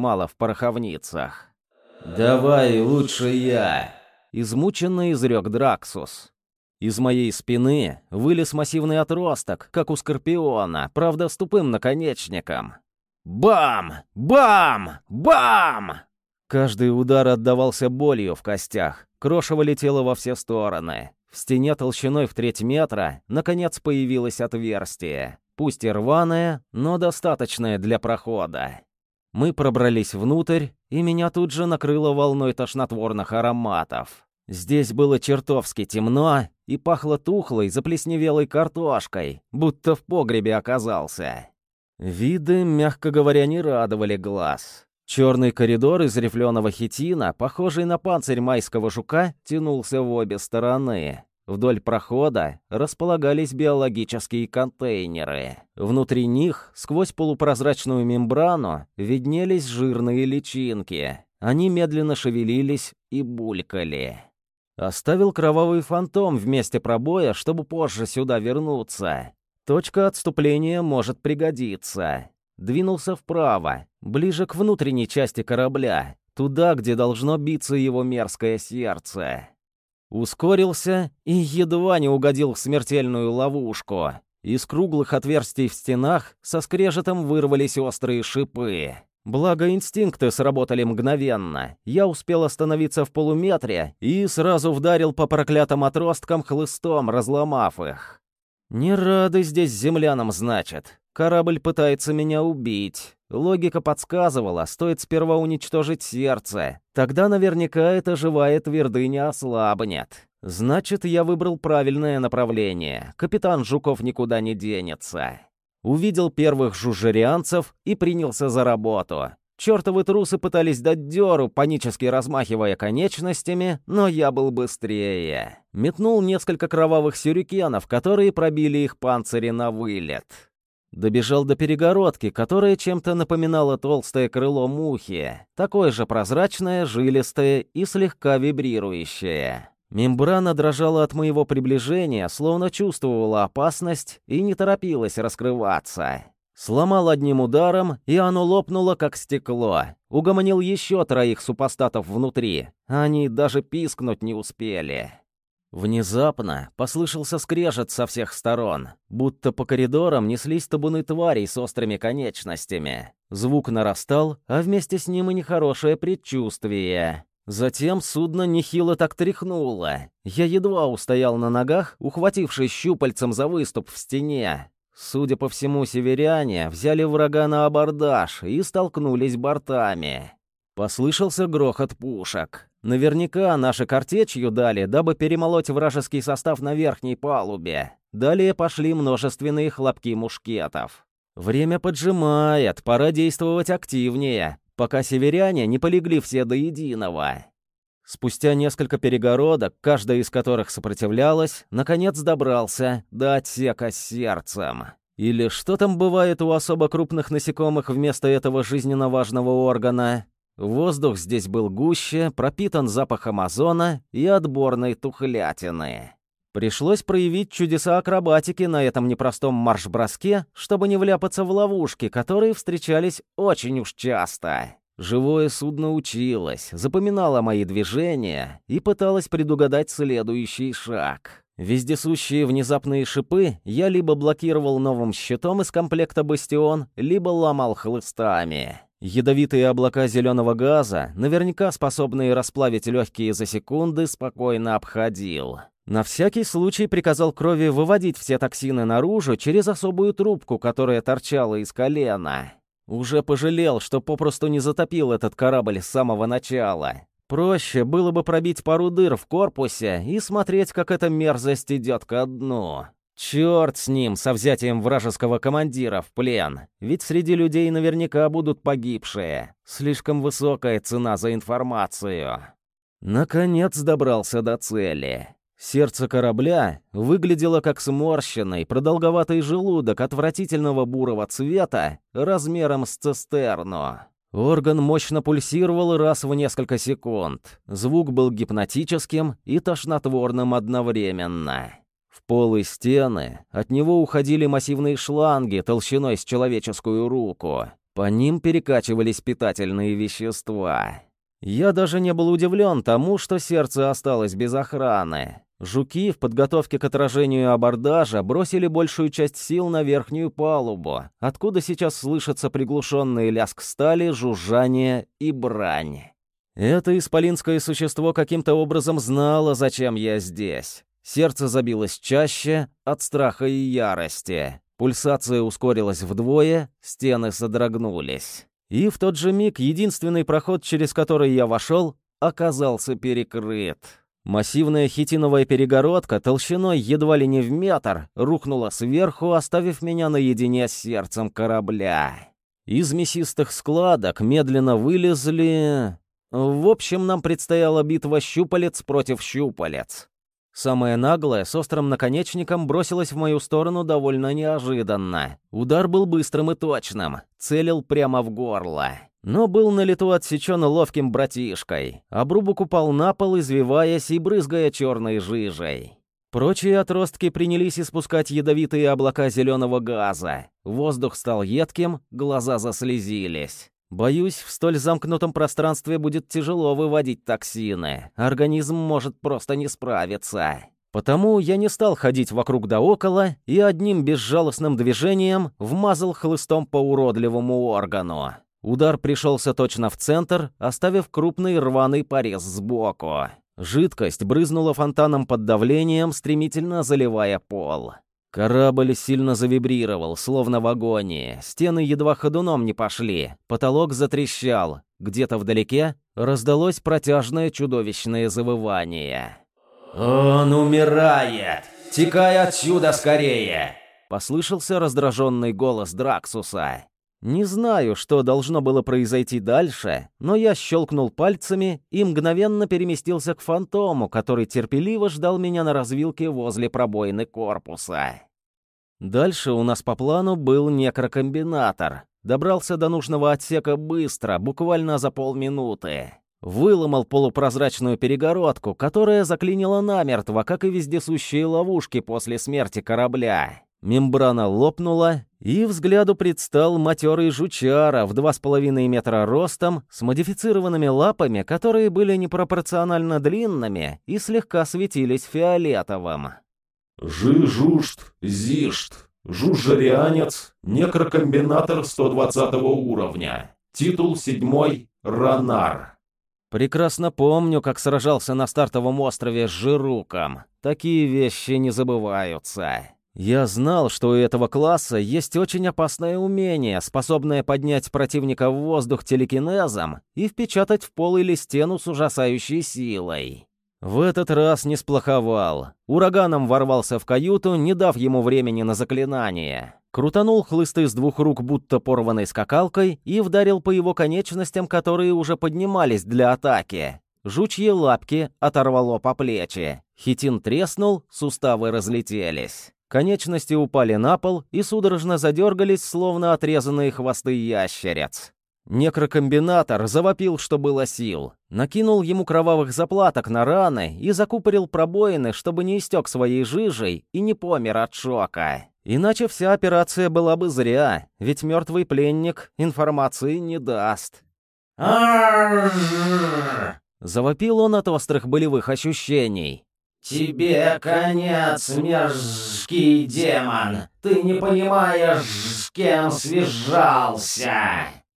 мало в пороховницах. «Давай лучше я», — измученно изрек Драксус. Из моей спины вылез массивный отросток, как у скорпиона, правда, с тупым наконечником. Бам! Бам! Бам! Каждый удар отдавался болью в костях. Крошево летело во все стороны. В стене толщиной в треть метра, наконец, появилось отверстие. Пусть и рваное, но достаточное для прохода. Мы пробрались внутрь, и меня тут же накрыло волной тошнотворных ароматов. Здесь было чертовски темно и пахло тухлой, заплесневелой картошкой, будто в погребе оказался. Виды, мягко говоря, не радовали глаз. Черный коридор из рифленого хитина, похожий на панцирь майского жука, тянулся в обе стороны. Вдоль прохода располагались биологические контейнеры. Внутри них, сквозь полупрозрачную мембрану, виднелись жирные личинки. Они медленно шевелились и булькали. Оставил кровавый фантом в месте пробоя, чтобы позже сюда вернуться. Точка отступления может пригодиться. Двинулся вправо, ближе к внутренней части корабля, туда, где должно биться его мерзкое сердце. Ускорился и едва не угодил в смертельную ловушку. Из круглых отверстий в стенах со скрежетом вырвались острые шипы. Благо инстинкты сработали мгновенно. Я успел остановиться в полуметре и сразу вдарил по проклятым отросткам хлыстом, разломав их. Не рады здесь землянам, значит. Корабль пытается меня убить. Логика подсказывала, стоит сперва уничтожить сердце. Тогда наверняка эта живая твердыня ослабнет. Значит, я выбрал правильное направление. Капитан Жуков никуда не денется увидел первых жужжерианцев и принялся за работу. Чёртовы трусы пытались дать дёру, панически размахивая конечностями, но я был быстрее. Метнул несколько кровавых сюрикенов, которые пробили их панцири на вылет. Добежал до перегородки, которая чем-то напоминала толстое крыло мухи, такое же прозрачное, жилистое и слегка вибрирующее. Мембрана дрожала от моего приближения, словно чувствовала опасность и не торопилась раскрываться. Сломал одним ударом, и оно лопнуло, как стекло. Угомонил еще троих супостатов внутри. Они даже пискнуть не успели. Внезапно послышался скрежет со всех сторон, будто по коридорам неслись табуны тварей с острыми конечностями. Звук нарастал, а вместе с ним и нехорошее предчувствие. Затем судно нехило так тряхнуло. Я едва устоял на ногах, ухватившись щупальцем за выступ в стене. Судя по всему, северяне взяли врага на абордаж и столкнулись бортами. Послышался грохот пушек. Наверняка наши картечью дали, дабы перемолоть вражеский состав на верхней палубе. Далее пошли множественные хлопки мушкетов. Время поджимает, пора действовать активнее пока северяне не полегли все до единого. Спустя несколько перегородок, каждая из которых сопротивлялась, наконец добрался до отсека с сердцем. Или что там бывает у особо крупных насекомых вместо этого жизненно важного органа? Воздух здесь был гуще, пропитан запахом озона и отборной тухлятины. Пришлось проявить чудеса акробатики на этом непростом марш-броске, чтобы не вляпаться в ловушки, которые встречались очень уж часто. Живое судно училось, запоминало мои движения и пыталось предугадать следующий шаг. Вездесущие внезапные шипы я либо блокировал новым щитом из комплекта «Бастион», либо ломал хлыстами. Ядовитые облака зеленого газа, наверняка способные расплавить легкие за секунды, спокойно обходил. На всякий случай приказал крови выводить все токсины наружу через особую трубку, которая торчала из колена. Уже пожалел, что попросту не затопил этот корабль с самого начала. Проще было бы пробить пару дыр в корпусе и смотреть, как эта мерзость идет ко дну. Черт с ним, со взятием вражеского командира в плен. Ведь среди людей наверняка будут погибшие. Слишком высокая цена за информацию. Наконец добрался до цели. Сердце корабля выглядело как сморщенный, продолговатый желудок отвратительного бурого цвета размером с цистерну. Орган мощно пульсировал раз в несколько секунд. Звук был гипнотическим и тошнотворным одновременно. В пол и стены от него уходили массивные шланги толщиной с человеческую руку. По ним перекачивались питательные вещества. Я даже не был удивлен тому, что сердце осталось без охраны. Жуки в подготовке к отражению абордажа бросили большую часть сил на верхнюю палубу, откуда сейчас слышатся приглушенный лязг стали, жужжание и брань. Это исполинское существо каким-то образом знало, зачем я здесь. Сердце забилось чаще от страха и ярости. Пульсация ускорилась вдвое, стены содрогнулись. И в тот же миг единственный проход, через который я вошел, оказался перекрыт. Массивная хитиновая перегородка толщиной едва ли не в метр рухнула сверху, оставив меня наедине с сердцем корабля. Из мясистых складок медленно вылезли... В общем, нам предстояла битва щупалец против щупалец. Самая наглая, с острым наконечником, бросилась в мою сторону довольно неожиданно. Удар был быстрым и точным, целил прямо в горло но был на лету отсечен ловким братишкой. Обрубок упал на пол, извиваясь и брызгая черной жижей. Прочие отростки принялись испускать ядовитые облака зеленого газа. Воздух стал едким, глаза заслезились. Боюсь, в столь замкнутом пространстве будет тяжело выводить токсины. Организм может просто не справиться. Потому я не стал ходить вокруг да около и одним безжалостным движением вмазал хлыстом по уродливому органу. Удар пришелся точно в центр, оставив крупный рваный порез сбоку. Жидкость брызнула фонтаном под давлением, стремительно заливая пол. Корабль сильно завибрировал, словно в агонии. Стены едва ходуном не пошли. Потолок затрещал. Где-то вдалеке раздалось протяжное чудовищное завывание. «Он умирает! Текай отсюда скорее!» Послышался раздраженный голос Драксуса. Не знаю, что должно было произойти дальше, но я щелкнул пальцами и мгновенно переместился к фантому, который терпеливо ждал меня на развилке возле пробоины корпуса. Дальше у нас по плану был некрокомбинатор. Добрался до нужного отсека быстро, буквально за полминуты. Выломал полупрозрачную перегородку, которая заклинила намертво, как и вездесущие ловушки после смерти корабля. Мембрана лопнула, и взгляду предстал матерый жучара в два с половиной метра ростом, с модифицированными лапами, которые были непропорционально длинными и слегка светились фиолетовым. Жи-жушт, зишт, жужжарианец, некрокомбинатор 120 уровня. Титул седьмой Ранар. Прекрасно помню, как сражался на стартовом острове с Жируком. Такие вещи не забываются. Я знал, что у этого класса есть очень опасное умение, способное поднять противника в воздух телекинезом и впечатать в пол или стену с ужасающей силой. В этот раз не сплоховал. Ураганом ворвался в каюту, не дав ему времени на заклинание. Крутанул хлысты с двух рук, будто порванной скакалкой, и вдарил по его конечностям, которые уже поднимались для атаки. Жучьи лапки оторвало по плечи. Хитин треснул, суставы разлетелись. Конечности упали на пол и судорожно задергались, словно отрезанные хвосты ящериц. Некрокомбинатор завопил, что было сил. Накинул ему кровавых заплаток на раны и закупорил пробоины, чтобы не истек своей жижей и не помер от шока. Иначе вся операция была бы зря, ведь мертвый пленник информации не даст. Завопил он от острых болевых ощущений. «Тебе конец, мерзкий демон! Ты не понимаешь, с кем связался!»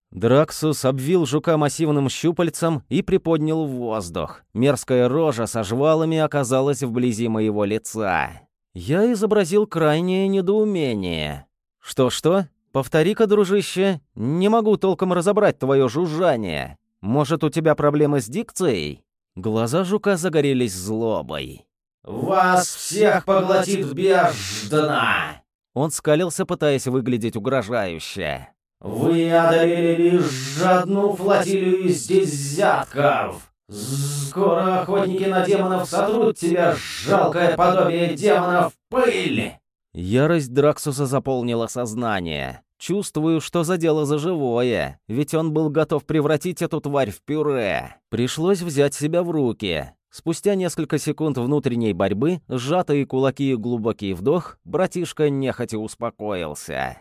Драксус обвил жука массивным щупальцем и приподнял в воздух. Мерзкая рожа со жвалами оказалась вблизи моего лица. Я изобразил крайнее недоумение. «Что-что? Повтори-ка, дружище, не могу толком разобрать твое жужжание. Может, у тебя проблемы с дикцией?» Глаза жука загорелись злобой. «Вас всех поглотит бездна!» Он скалился, пытаясь выглядеть угрожающе. «Вы одолели лишь одну флотилию из десятков! Скоро охотники на демонов сотрут тебя, жалкое подобие демонов, пыль!» Ярость Драксуса заполнила сознание. Чувствую, что задело за живое, ведь он был готов превратить эту тварь в пюре. Пришлось взять себя в руки. Спустя несколько секунд внутренней борьбы, сжатые кулаки и глубокий вдох, братишка нехотя успокоился.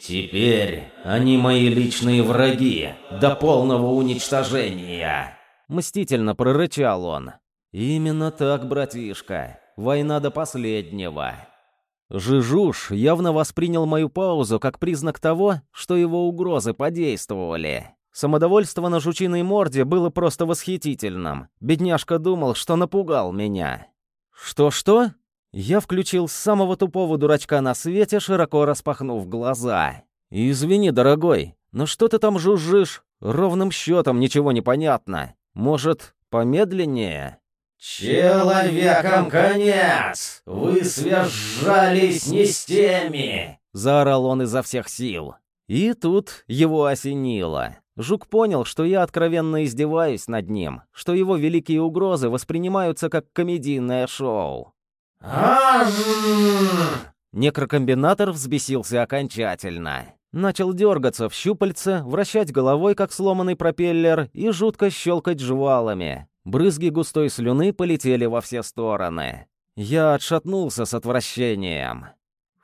Теперь они мои личные враги до полного уничтожения. Мстительно прорычал он. Именно так, братишка. Война до последнего. Жижуш явно воспринял мою паузу как признак того, что его угрозы подействовали. Самодовольство на жучиной морде было просто восхитительным. Бедняжка думал, что напугал меня. «Что-что?» Я включил самого тупого дурачка на свете, широко распахнув глаза. «Извини, дорогой, но что ты там жужжишь? Ровным счетом ничего не понятно. Может, помедленнее?» «Человекам конец! Вы связались не с теми!» Заорал он изо всех сил. И тут его осенило. Жук понял, что я откровенно издеваюсь над ним, что его великие угрозы воспринимаются как комедийное шоу. Некрокомбинатор взбесился окончательно. Начал дергаться в щупальце, вращать головой, как сломанный пропеллер, и жутко щелкать жвалами. Брызги густой слюны полетели во все стороны. Я отшатнулся с отвращением.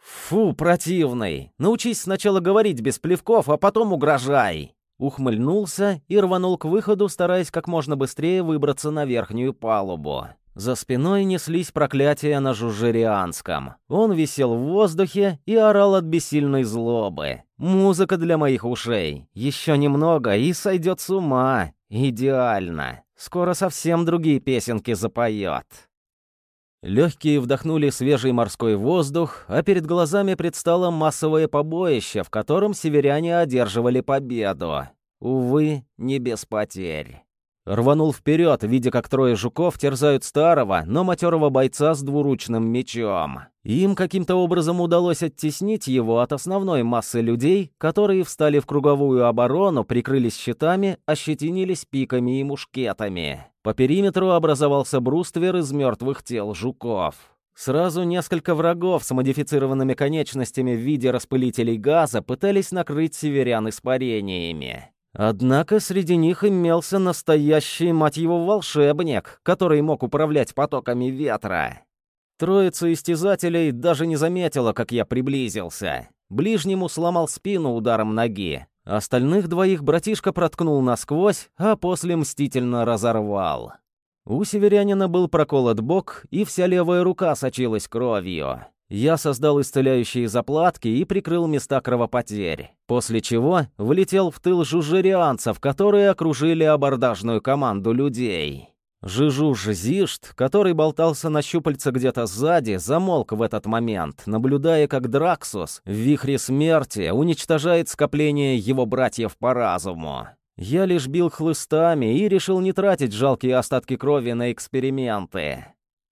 «Фу, противный! Научись сначала говорить без плевков, а потом угрожай!» Ухмыльнулся и рванул к выходу, стараясь как можно быстрее выбраться на верхнюю палубу. За спиной неслись проклятия на жужжерианском. Он висел в воздухе и орал от бессильной злобы. Музыка для моих ушей. Еще немного и сойдет с ума. Идеально. Скоро совсем другие песенки запоет. Легкие вдохнули свежий морской воздух, а перед глазами предстало массовое побоище, в котором северяне одерживали победу. Увы, не без потерь. Рванул вперед, видя, как трое жуков терзают старого, но матерого бойца с двуручным мечом. Им каким-то образом удалось оттеснить его от основной массы людей, которые встали в круговую оборону, прикрылись щитами, ощетинились пиками и мушкетами. По периметру образовался бруствер из мертвых тел жуков. Сразу несколько врагов с модифицированными конечностями в виде распылителей газа пытались накрыть северян испарениями. Однако среди них имелся настоящий, мать его, волшебник, который мог управлять потоками ветра. Троица истязателей даже не заметила, как я приблизился. Ближнему сломал спину ударом ноги. Остальных двоих братишка проткнул насквозь, а после мстительно разорвал. У северянина был проколот бок, и вся левая рука сочилась кровью. Я создал исцеляющие заплатки и прикрыл места кровопотерь, после чего влетел в тыл жужжерианцев, которые окружили абордажную команду людей. Жижуж Зишт, который болтался на щупальце где-то сзади, замолк в этот момент, наблюдая, как Драксус в вихре смерти уничтожает скопление его братьев по разуму. Я лишь бил хлыстами и решил не тратить жалкие остатки крови на эксперименты.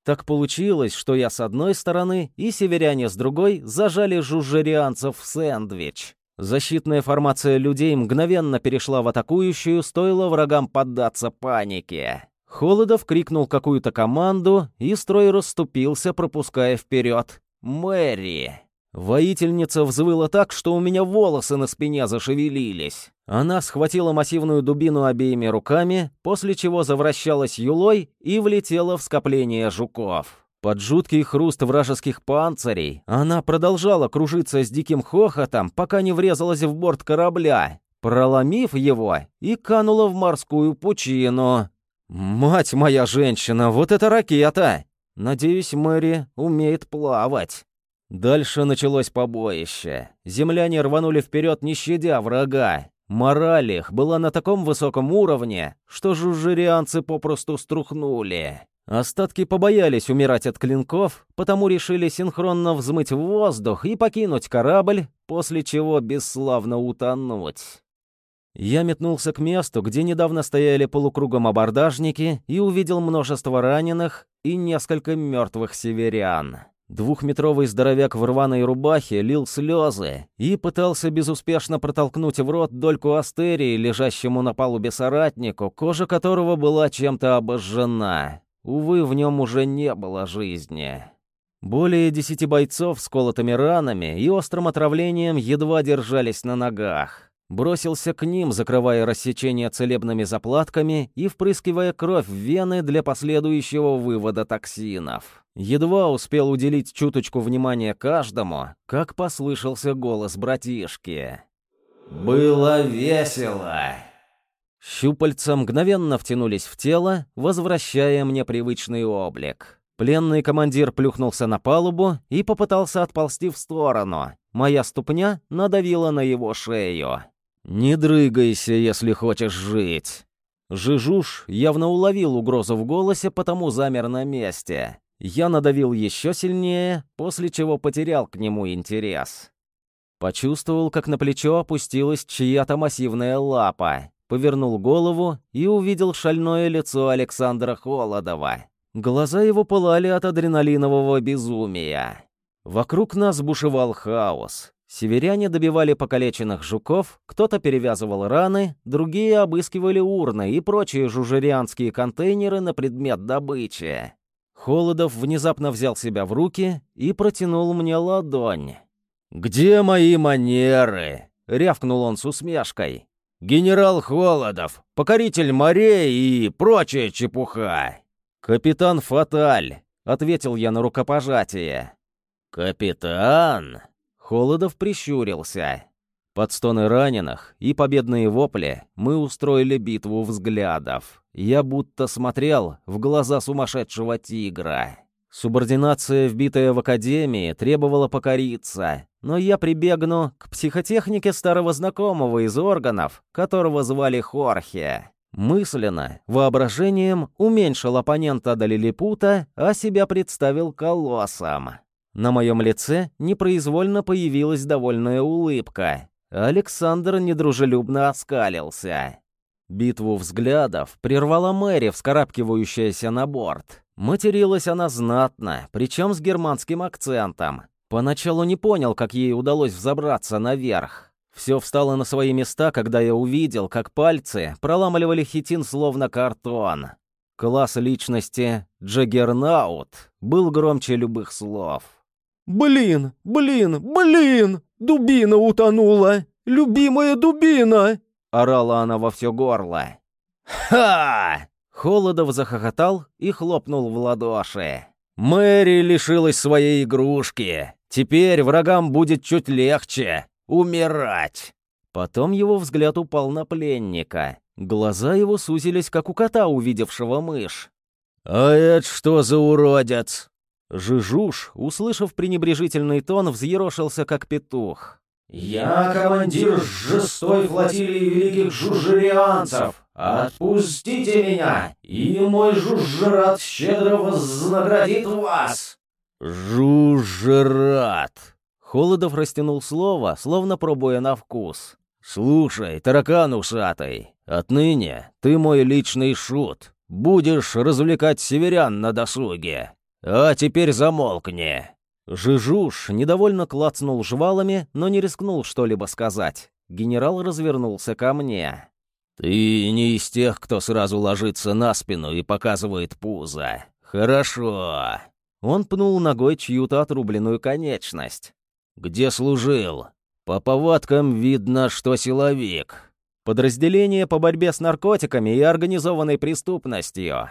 Так получилось, что я с одной стороны и северяне с другой зажали жужжерианцев в сэндвич. Защитная формация людей мгновенно перешла в атакующую, стоило врагам поддаться панике. Холодов крикнул какую-то команду, и строй расступился, пропуская вперед Мэри. Воительница взвыла так, что у меня волосы на спине зашевелились. Она схватила массивную дубину обеими руками, после чего завращалась юлой и влетела в скопление жуков. Под жуткий хруст вражеских панцирей она продолжала кружиться с диким хохотом, пока не врезалась в борт корабля, проломив его и канула в морскую пучину. «Мать моя женщина, вот это ракета! Надеюсь, Мэри умеет плавать». Дальше началось побоище. Земляне рванули вперед, не щадя врага. Мораль их была на таком высоком уровне, что жужжерианцы попросту струхнули. Остатки побоялись умирать от клинков, потому решили синхронно взмыть в воздух и покинуть корабль, после чего бесславно утонуть. Я метнулся к месту, где недавно стояли полукругом абордажники, и увидел множество раненых и несколько мертвых северян. Двухметровый здоровяк в рваной рубахе лил слезы и пытался безуспешно протолкнуть в рот дольку астерии, лежащему на палубе соратнику, кожа которого была чем-то обожжена. Увы, в нем уже не было жизни. Более десяти бойцов с колотыми ранами и острым отравлением едва держались на ногах. Бросился к ним, закрывая рассечение целебными заплатками и впрыскивая кровь в вены для последующего вывода токсинов. Едва успел уделить чуточку внимания каждому, как послышался голос братишки. «Было весело!» Щупальца мгновенно втянулись в тело, возвращая мне привычный облик. Пленный командир плюхнулся на палубу и попытался отползти в сторону. Моя ступня надавила на его шею. «Не дрыгайся, если хочешь жить». Жижуш явно уловил угрозу в голосе, потому замер на месте. Я надавил еще сильнее, после чего потерял к нему интерес. Почувствовал, как на плечо опустилась чья-то массивная лапа. Повернул голову и увидел шальное лицо Александра Холодова. Глаза его пылали от адреналинового безумия. Вокруг нас бушевал хаос. Северяне добивали покалеченных жуков, кто-то перевязывал раны, другие обыскивали урны и прочие жужерианские контейнеры на предмет добычи. Холодов внезапно взял себя в руки и протянул мне ладонь. «Где мои манеры?» — рявкнул он с усмешкой. «Генерал Холодов, покоритель морей и прочая чепуха!» «Капитан Фаталь», — ответил я на рукопожатие. «Капитан?» Холодов прищурился. Под стоны раненых и победные вопли мы устроили битву взглядов. Я будто смотрел в глаза сумасшедшего тигра. Субординация, вбитая в академии, требовала покориться, но я прибегну к психотехнике старого знакомого из органов, которого звали Хорхе. Мысленно, воображением уменьшил оппонента до лилипута, а себя представил колоссом. На моем лице непроизвольно появилась довольная улыбка. Александр недружелюбно оскалился. Битву взглядов прервала Мэри, вскарабкивающаяся на борт. Материлась она знатно, причем с германским акцентом. Поначалу не понял, как ей удалось взобраться наверх. Все встало на свои места, когда я увидел, как пальцы проламывали хитин словно картон. Класс личности Джаггернаут был громче любых слов. «Блин, блин, блин! Дубина утонула! Любимая дубина!» — орала она во все горло. «Ха!» — Холодов захохотал и хлопнул в ладоши. «Мэри лишилась своей игрушки. Теперь врагам будет чуть легче умирать». Потом его взгляд упал на пленника. Глаза его сузились, как у кота, увидевшего мышь. «А это что за уродец?» Жижуш, услышав пренебрежительный тон, взъерошился, как петух. «Я командир шестой флотилии великих жужжерианцев. Отпустите меня, и мой жужжерат щедро вознаградит вас!» «Жужжерат!» Холодов растянул слово, словно пробуя на вкус. «Слушай, таракан ушатый, отныне ты мой личный шут. Будешь развлекать северян на досуге. А теперь замолкни!» Жижуш недовольно клацнул жвалами, но не рискнул что-либо сказать. Генерал развернулся ко мне. «Ты не из тех, кто сразу ложится на спину и показывает пузо. Хорошо». Он пнул ногой чью-то отрубленную конечность. «Где служил?» «По повадкам видно, что силовик. Подразделение по борьбе с наркотиками и организованной преступностью».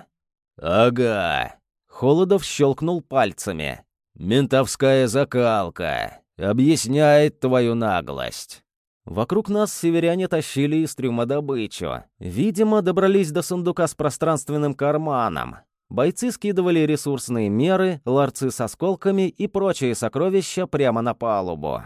«Ага». Холодов щелкнул пальцами. «Ментовская закалка. Объясняет твою наглость». Вокруг нас северяне тащили из трюма добычу. Видимо, добрались до сундука с пространственным карманом. Бойцы скидывали ресурсные меры, ларцы с осколками и прочие сокровища прямо на палубу.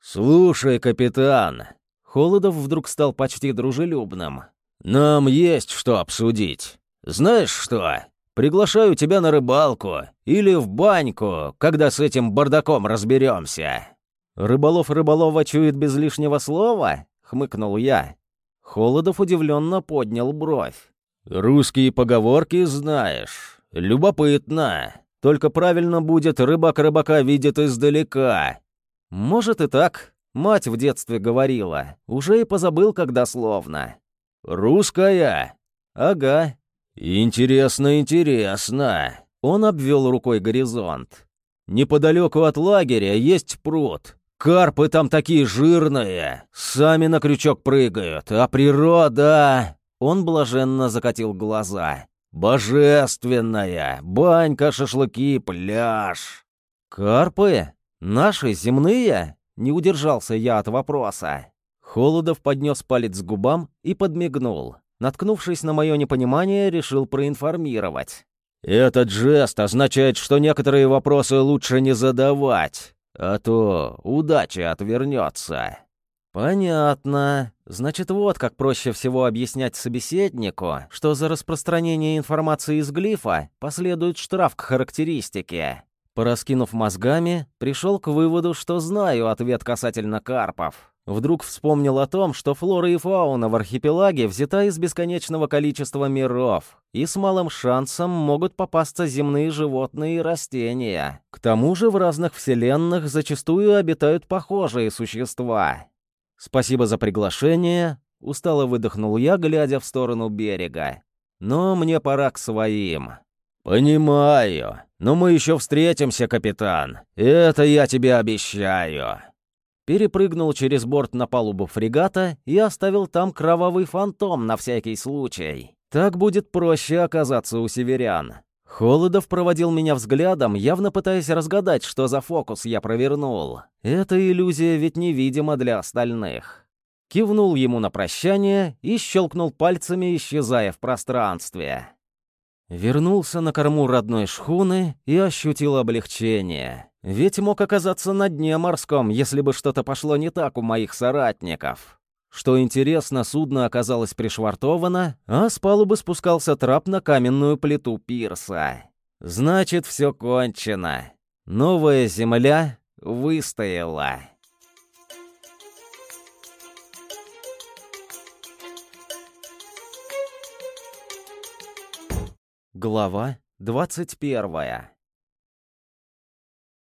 «Слушай, капитан!» Холодов вдруг стал почти дружелюбным. «Нам есть что обсудить. Знаешь что? Приглашаю тебя на рыбалку или в баньку, когда с этим бардаком разберемся». «Рыболов рыболова чует без лишнего слова?» — хмыкнул я. Холодов удивленно поднял бровь. «Русские поговорки знаешь. Любопытно. Только правильно будет рыбак рыбака видит издалека». «Может и так», — мать в детстве говорила. Уже и позабыл, когда словно. «Русская?» «Ага». «Интересно, интересно». Он обвел рукой горизонт. «Неподалеку от лагеря есть пруд. Карпы там такие жирные, сами на крючок прыгают, а природа...» Он блаженно закатил глаза. «Божественная! Банька, шашлыки, пляж!» «Карпы? Наши, земные?» Не удержался я от вопроса. Холодов поднес палец к губам и подмигнул. Наткнувшись на мое непонимание, решил проинформировать. «Этот жест означает, что некоторые вопросы лучше не задавать, а то удача отвернется». «Понятно. Значит, вот как проще всего объяснять собеседнику, что за распространение информации из глифа последует штраф к характеристике. Пораскинув мозгами, пришел к выводу, что знаю ответ касательно карпов. Вдруг вспомнил о том, что флора и фауна в архипелаге взята из бесконечного количества миров, и с малым шансом могут попасться земные животные и растения. К тому же в разных вселенных зачастую обитают похожие существа. «Спасибо за приглашение», — устало выдохнул я, глядя в сторону берега. «Но мне пора к своим». «Понимаю. Но мы еще встретимся, капитан. Это я тебе обещаю». Перепрыгнул через борт на палубу фрегата и оставил там кровавый фантом на всякий случай. Так будет проще оказаться у северян. Холодов проводил меня взглядом, явно пытаясь разгадать, что за фокус я провернул. Эта иллюзия ведь невидима для остальных. Кивнул ему на прощание и щелкнул пальцами, исчезая в пространстве. Вернулся на корму родной шхуны и ощутил облегчение. Ведь мог оказаться на дне морском, если бы что-то пошло не так у моих соратников. Что интересно, судно оказалось пришвартовано, а с палубы спускался трап на каменную плиту пирса. Значит, все кончено. Новая земля выстояла. Глава 21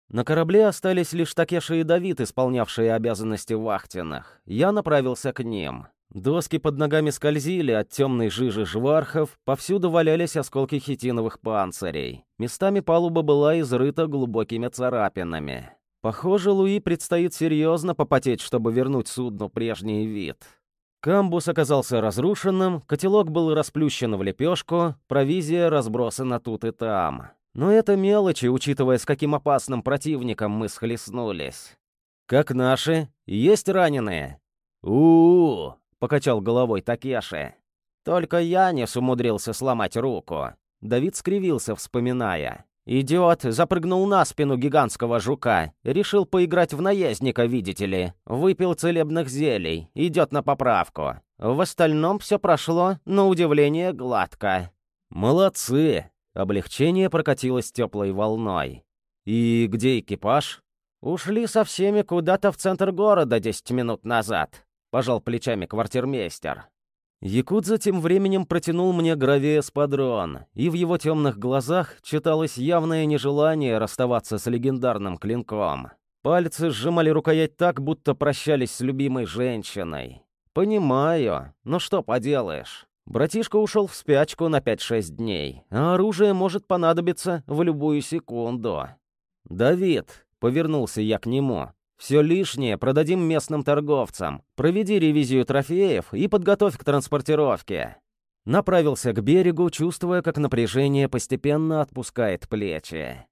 На корабле остались лишь Такеша и Давид, исполнявшие обязанности вахтенных. Я направился к ним. Доски под ногами скользили от темной жижи жвархов, повсюду валялись осколки хитиновых панцирей. Местами палуба была изрыта глубокими царапинами. Похоже, Луи предстоит серьезно попотеть, чтобы вернуть судну прежний вид. Камбус оказался разрушенным, котелок был расплющен в лепешку, провизия разбросана тут и там. Но это мелочи, учитывая, с каким опасным противником мы схлестнулись. «Как наши? Есть раненые?» «У-у-у!» — покачал головой Такеши. «Только я не сумудрился сломать руку». Давид скривился, вспоминая. «Идиот запрыгнул на спину гигантского жука. Решил поиграть в наездника, видите ли. Выпил целебных зелий. Идет на поправку. В остальном все прошло, на удивление, гладко». «Молодцы!» Облегчение прокатилось теплой волной. «И где экипаж?» «Ушли со всеми куда-то в центр города десять минут назад», — пожал плечами квартирмейстер. Якудза тем временем протянул мне гравеэспадрон, и в его темных глазах читалось явное нежелание расставаться с легендарным клинком. Пальцы сжимали рукоять так, будто прощались с любимой женщиной. «Понимаю, но что поделаешь?» Братишка ушел в спячку на 5-6 дней, а оружие может понадобиться в любую секунду. «Давид», — повернулся я к нему, все лишнее продадим местным торговцам. Проведи ревизию трофеев и подготовь к транспортировке». Направился к берегу, чувствуя, как напряжение постепенно отпускает плечи.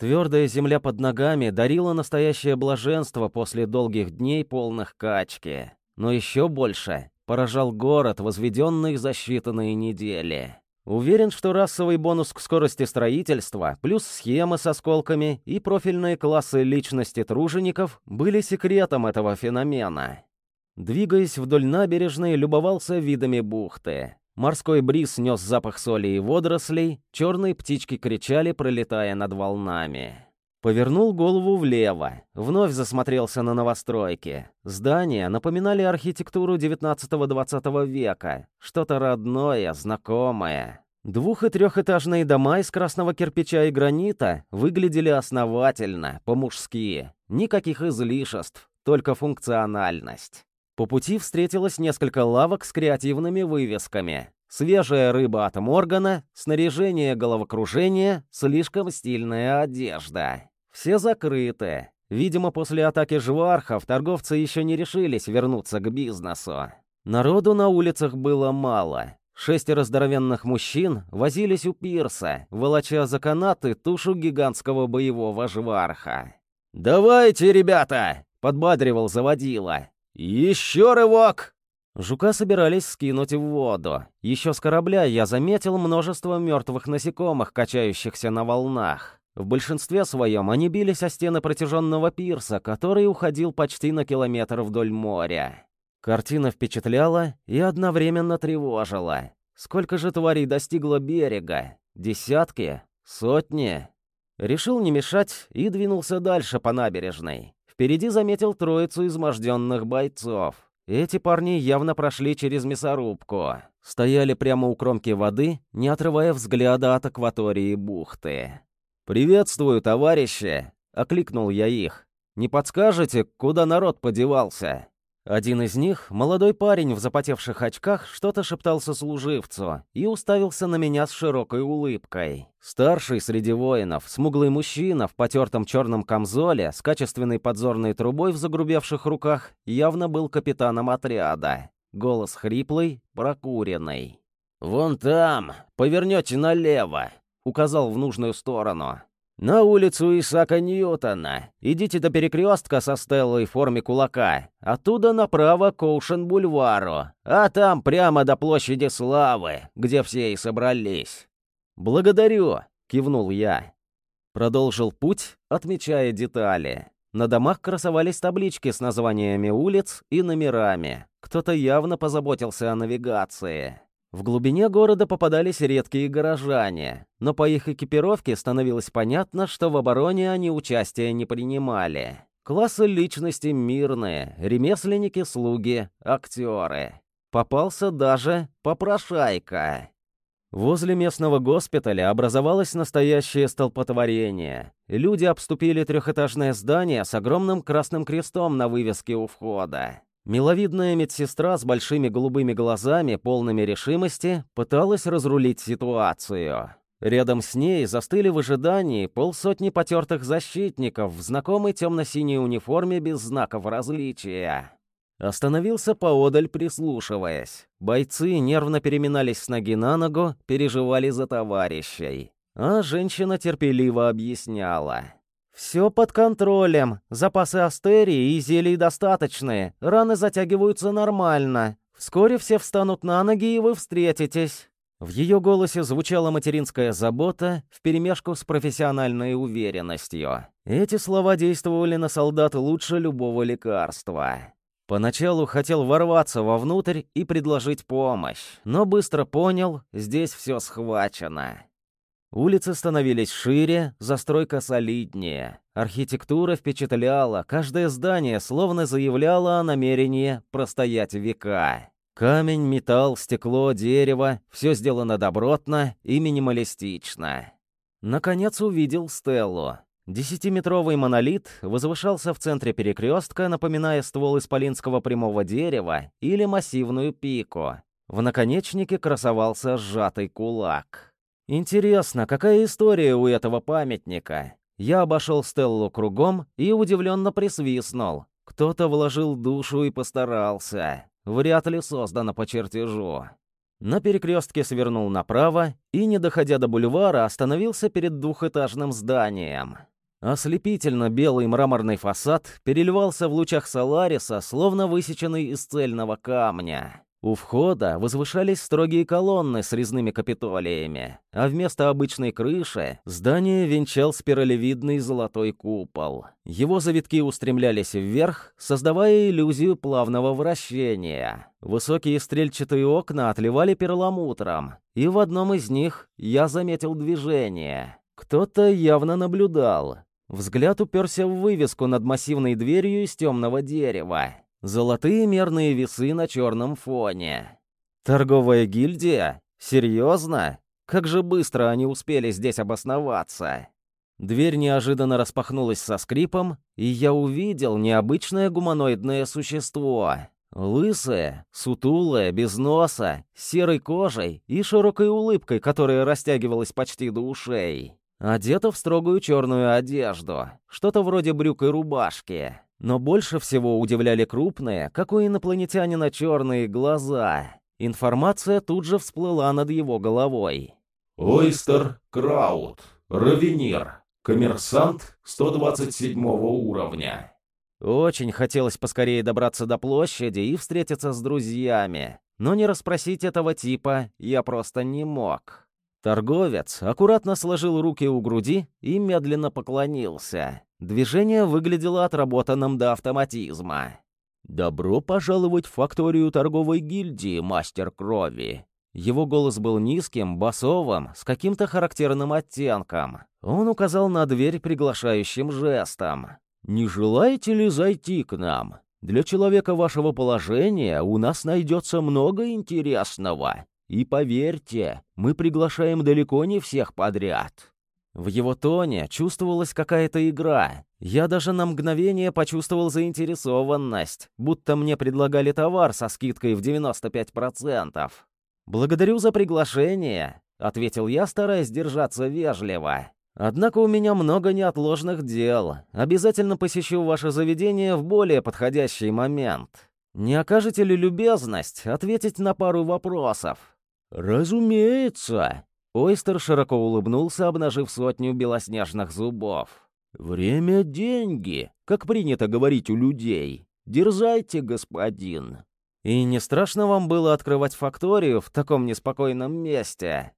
Твердая земля под ногами дарила настоящее блаженство после долгих дней полных качки. Но еще больше поражал город, возведенный за считанные недели. Уверен, что расовый бонус к скорости строительства, плюс схемы с осколками и профильные классы личности тружеников были секретом этого феномена. Двигаясь вдоль набережной, любовался видами бухты. Морской бриз нес запах соли и водорослей, черные птички кричали, пролетая над волнами. Повернул голову влево, вновь засмотрелся на новостройки. Здания напоминали архитектуру 19-20 века, что-то родное, знакомое. Двух- и трехэтажные дома из красного кирпича и гранита выглядели основательно, по-мужски. Никаких излишеств, только функциональность. По пути встретилось несколько лавок с креативными вывесками. Свежая рыба от Моргана, снаряжение головокружения, слишком стильная одежда. Все закрыты. Видимо, после атаки жвархов торговцы еще не решились вернуться к бизнесу. Народу на улицах было мало. Шестеро здоровенных мужчин возились у пирса, волоча за канаты тушу гигантского боевого жварха. «Давайте, ребята!» — подбадривал заводила. «Еще рывок!» Жука собирались скинуть в воду. Еще с корабля я заметил множество мертвых насекомых, качающихся на волнах. В большинстве своем они бились о стены протяженного пирса, который уходил почти на километр вдоль моря. Картина впечатляла и одновременно тревожила. Сколько же тварей достигло берега? Десятки? Сотни? Решил не мешать и двинулся дальше по набережной. Впереди заметил троицу изможденных бойцов. Эти парни явно прошли через мясорубку. Стояли прямо у кромки воды, не отрывая взгляда от акватории бухты. «Приветствую, товарищи!» — окликнул я их. «Не подскажете, куда народ подевался?» Один из них, молодой парень в запотевших очках, что-то шептал сослуживцу и уставился на меня с широкой улыбкой. Старший среди воинов, смуглый мужчина в потертом черном камзоле с качественной подзорной трубой в загрубевших руках явно был капитаном отряда. Голос хриплый, прокуренный. «Вон там, повернете налево», — указал в нужную сторону. «На улицу Исаака Ньютона. Идите до перекрестка со стеллой в форме кулака. Оттуда направо к Оушен-бульвару. А там прямо до площади Славы, где все и собрались». «Благодарю», — кивнул я. Продолжил путь, отмечая детали. На домах красовались таблички с названиями улиц и номерами. Кто-то явно позаботился о навигации. В глубине города попадались редкие горожане, но по их экипировке становилось понятно, что в обороне они участия не принимали. Классы личности мирные, ремесленники, слуги, актеры. Попался даже попрошайка. Возле местного госпиталя образовалось настоящее столпотворение. Люди обступили трехэтажное здание с огромным красным крестом на вывеске у входа. Миловидная медсестра с большими голубыми глазами, полными решимости, пыталась разрулить ситуацию. Рядом с ней застыли в ожидании полсотни потертых защитников в знакомой темно-синей униформе без знаков различия. Остановился поодаль, прислушиваясь. Бойцы нервно переминались с ноги на ногу, переживали за товарищей. А женщина терпеливо объясняла. «Все под контролем. Запасы астерии и зелий достаточные. Раны затягиваются нормально. Вскоре все встанут на ноги, и вы встретитесь». В ее голосе звучала материнская забота вперемешку с профессиональной уверенностью. Эти слова действовали на солдат лучше любого лекарства. Поначалу хотел ворваться вовнутрь и предложить помощь, но быстро понял, здесь все схвачено. Улицы становились шире, застройка солиднее. Архитектура впечатляла, каждое здание словно заявляло о намерении простоять века. Камень, металл, стекло, дерево — все сделано добротно и минималистично. Наконец увидел Стеллу. Десятиметровый монолит возвышался в центре перекрестка, напоминая ствол исполинского прямого дерева или массивную пику. В наконечнике красовался сжатый кулак. Интересно, какая история у этого памятника? Я обошел Стеллу кругом и удивленно присвистнул. Кто-то вложил душу и постарался. Вряд ли создано по чертежу. На перекрестке свернул направо и, не доходя до бульвара, остановился перед двухэтажным зданием. Ослепительно белый мраморный фасад переливался в лучах Солариса, словно высеченный из цельного камня. У входа возвышались строгие колонны с резными капитолиями, а вместо обычной крыши здание венчал спиралевидный золотой купол. Его завитки устремлялись вверх, создавая иллюзию плавного вращения. Высокие стрельчатые окна отливали перламутром, и в одном из них я заметил движение. Кто-то явно наблюдал. Взгляд уперся в вывеску над массивной дверью из темного дерева. Золотые мерные весы на черном фоне. Торговая гильдия? Серьезно? Как же быстро они успели здесь обосноваться? Дверь неожиданно распахнулась со скрипом, и я увидел необычное гуманоидное существо. Лысое, сутулое, без носа, серой кожей и широкой улыбкой, которая растягивалась почти до ушей. Одета в строгую черную одежду, что-то вроде брюк и рубашки. Но больше всего удивляли крупные, как у инопланетянина черные глаза. Информация тут же всплыла над его головой. Ойстер Краут, Равенир, коммерсант 127 уровня. Очень хотелось поскорее добраться до площади и встретиться с друзьями, но не расспросить этого типа я просто не мог. Торговец аккуратно сложил руки у груди и медленно поклонился. Движение выглядело отработанным до автоматизма. «Добро пожаловать в факторию торговой гильдии, мастер крови!» Его голос был низким, басовым, с каким-то характерным оттенком. Он указал на дверь приглашающим жестом. «Не желаете ли зайти к нам? Для человека вашего положения у нас найдется много интересного. И поверьте, мы приглашаем далеко не всех подряд». В его тоне чувствовалась какая-то игра. Я даже на мгновение почувствовал заинтересованность, будто мне предлагали товар со скидкой в 95%. «Благодарю за приглашение», — ответил я, стараясь держаться вежливо. «Однако у меня много неотложных дел. Обязательно посещу ваше заведение в более подходящий момент. Не окажете ли любезность ответить на пару вопросов?» «Разумеется!» Ойстер широко улыбнулся, обнажив сотню белоснежных зубов. «Время — деньги, как принято говорить у людей. Дерзайте, господин!» «И не страшно вам было открывать факторию в таком неспокойном месте?»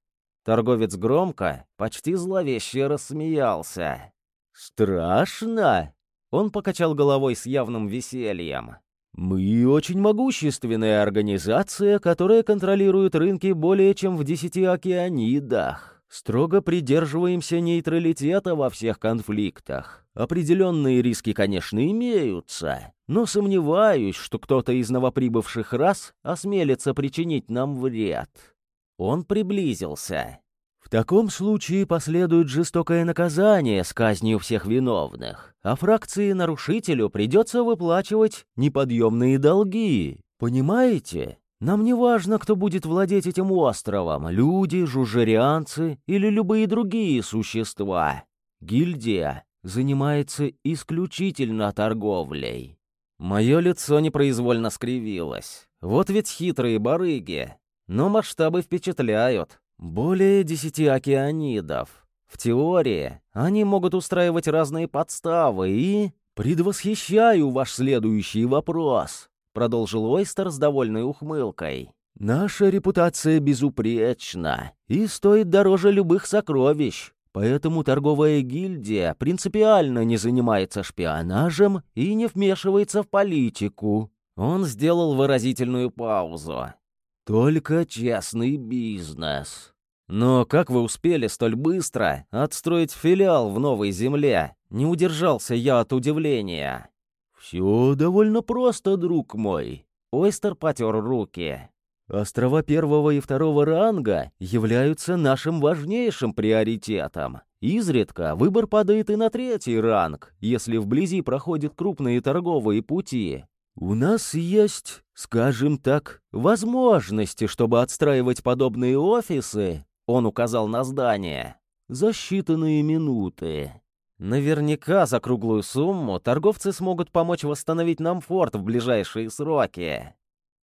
Торговец громко, почти зловеще рассмеялся. «Страшно?» Он покачал головой с явным весельем. «Мы очень могущественная организация, которая контролирует рынки более чем в десяти океанидах. Строго придерживаемся нейтралитета во всех конфликтах. Определенные риски, конечно, имеются, но сомневаюсь, что кто-то из новоприбывших рас осмелится причинить нам вред». Он приблизился. Таком случае последует жестокое наказание с казнью всех виновных, а фракции нарушителю придется выплачивать неподъемные долги. Понимаете? Нам не важно, кто будет владеть этим островом, люди, жужерианцы или любые другие существа. Гильдия занимается исключительно торговлей. Мое лицо непроизвольно скривилось. Вот ведь хитрые барыги. Но масштабы впечатляют. Более десяти океанидов. В теории они могут устраивать разные подставы и... «Предвосхищаю ваш следующий вопрос», — продолжил Ойстер с довольной ухмылкой. «Наша репутация безупречна и стоит дороже любых сокровищ, поэтому торговая гильдия принципиально не занимается шпионажем и не вмешивается в политику». Он сделал выразительную паузу. «Только честный бизнес». Но как вы успели столь быстро отстроить филиал в Новой Земле? Не удержался я от удивления. Все довольно просто, друг мой. Ойстер потер руки. Острова первого и второго ранга являются нашим важнейшим приоритетом. Изредка выбор падает и на третий ранг, если вблизи проходят крупные торговые пути. У нас есть, скажем так, возможности, чтобы отстраивать подобные офисы он указал на здание. «За считанные минуты». Наверняка за круглую сумму торговцы смогут помочь восстановить нам форт в ближайшие сроки.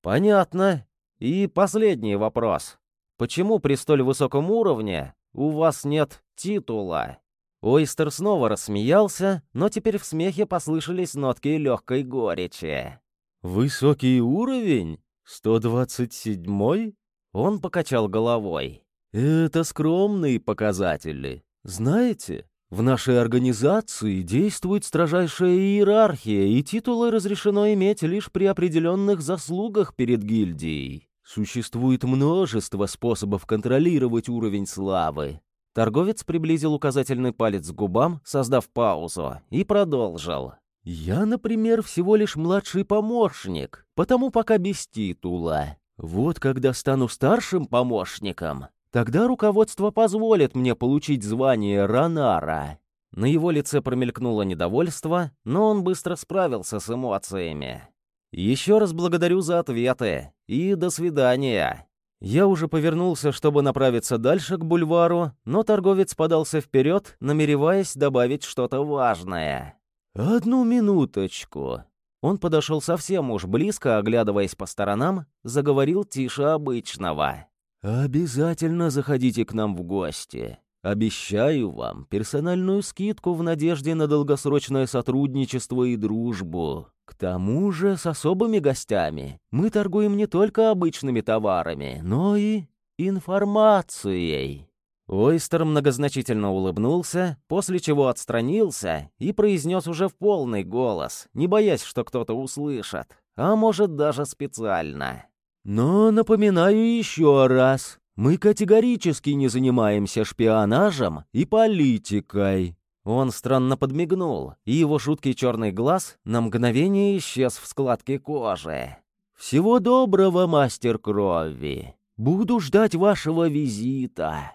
Понятно. И последний вопрос. Почему при столь высоком уровне у вас нет титула? Ойстер снова рассмеялся, но теперь в смехе послышались нотки легкой горечи. «Высокий уровень? 127-й?» Он покачал головой. Это скромные показатели. Знаете, в нашей организации действует строжайшая иерархия, и титулы разрешено иметь лишь при определенных заслугах перед гильдией. Существует множество способов контролировать уровень славы. Торговец приблизил указательный палец к губам, создав паузу, и продолжил. «Я, например, всего лишь младший помощник, потому пока без титула. Вот когда стану старшим помощником, Тогда руководство позволит мне получить звание Ранара». На его лице промелькнуло недовольство, но он быстро справился с эмоциями. «Еще раз благодарю за ответы и до свидания». Я уже повернулся, чтобы направиться дальше к бульвару, но торговец подался вперед, намереваясь добавить что-то важное. «Одну минуточку». Он подошел совсем уж близко, оглядываясь по сторонам, заговорил тише обычного. «Обязательно заходите к нам в гости. Обещаю вам персональную скидку в надежде на долгосрочное сотрудничество и дружбу. К тому же с особыми гостями мы торгуем не только обычными товарами, но и информацией». Ойстер многозначительно улыбнулся, после чего отстранился и произнес уже в полный голос, не боясь, что кто-то услышит, а может даже специально. Но напоминаю еще раз, мы категорически не занимаемся шпионажем и политикой. Он странно подмигнул, и его жуткий черный глаз на мгновение исчез в складке кожи. «Всего доброго, мастер крови! Буду ждать вашего визита!»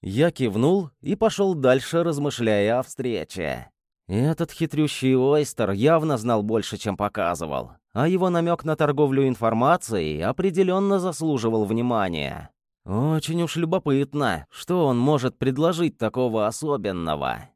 Я кивнул и пошел дальше, размышляя о встрече. Этот хитрющий Ойстер явно знал больше, чем показывал а его намек на торговлю информацией определенно заслуживал внимания. Очень уж любопытно, что он может предложить такого особенного.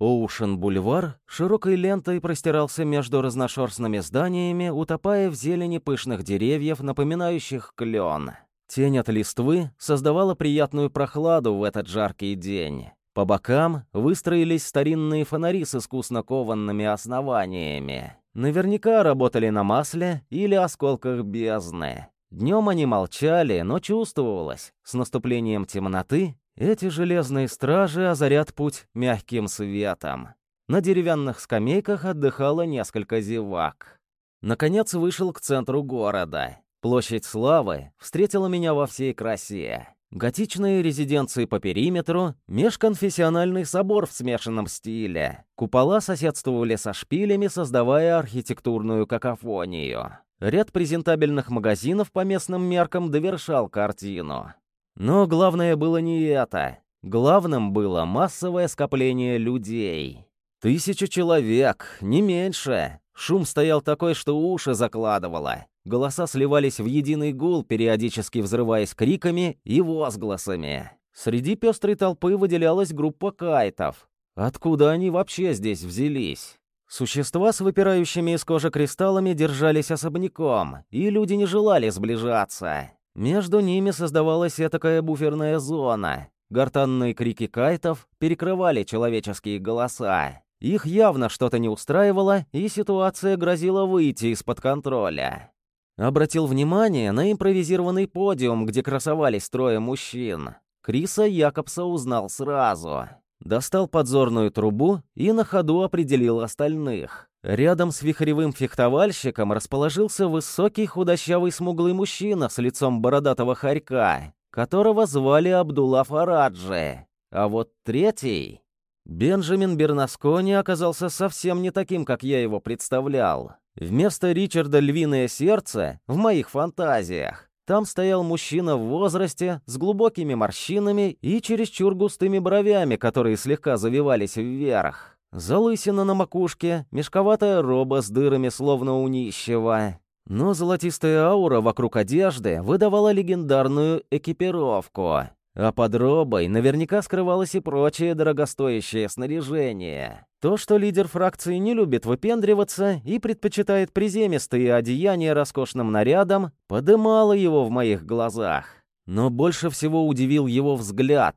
Оушен-бульвар широкой лентой простирался между разношерстными зданиями, утопая в зелени пышных деревьев, напоминающих клен. Тень от листвы создавала приятную прохладу в этот жаркий день. По бокам выстроились старинные фонари с искусно кованными основаниями. Наверняка работали на масле или осколках бездны. Днем они молчали, но чувствовалось, с наступлением темноты эти железные стражи озарят путь мягким светом. На деревянных скамейках отдыхало несколько зевак. Наконец вышел к центру города. Площадь Славы встретила меня во всей красе. Готичные резиденции по периметру, межконфессиональный собор в смешанном стиле. Купола соседствовали со шпилями, создавая архитектурную какофонию. Ряд презентабельных магазинов по местным меркам довершал картину. Но главное было не это. Главным было массовое скопление людей. Тысячу человек, не меньше. Шум стоял такой, что уши закладывало. Голоса сливались в единый гул, периодически взрываясь криками и возгласами. Среди пестрой толпы выделялась группа кайтов. Откуда они вообще здесь взялись? Существа с выпирающими из кожи кристаллами держались особняком, и люди не желали сближаться. Между ними создавалась такая буферная зона. Гортанные крики кайтов перекрывали человеческие голоса. Их явно что-то не устраивало, и ситуация грозила выйти из-под контроля. Обратил внимание на импровизированный подиум, где красовались трое мужчин. Криса Якобса узнал сразу. Достал подзорную трубу и на ходу определил остальных. Рядом с вихревым фехтовальщиком расположился высокий худощавый смуглый мужчина с лицом бородатого хорька, которого звали Абдулла Фараджи. А вот третий... Бенджамин Бернаскони оказался совсем не таким, как я его представлял. Вместо Ричарда «Львиное сердце» в моих фантазиях там стоял мужчина в возрасте с глубокими морщинами и чересчур густыми бровями, которые слегка завивались вверх. Залысина на макушке, мешковатая роба с дырами, словно у нищего. Но золотистая аура вокруг одежды выдавала легендарную экипировку. А под робой наверняка скрывалось и прочее дорогостоящее снаряжение. То, что лидер фракции не любит выпендриваться и предпочитает приземистые одеяния роскошным нарядом, подымало его в моих глазах. Но больше всего удивил его взгляд.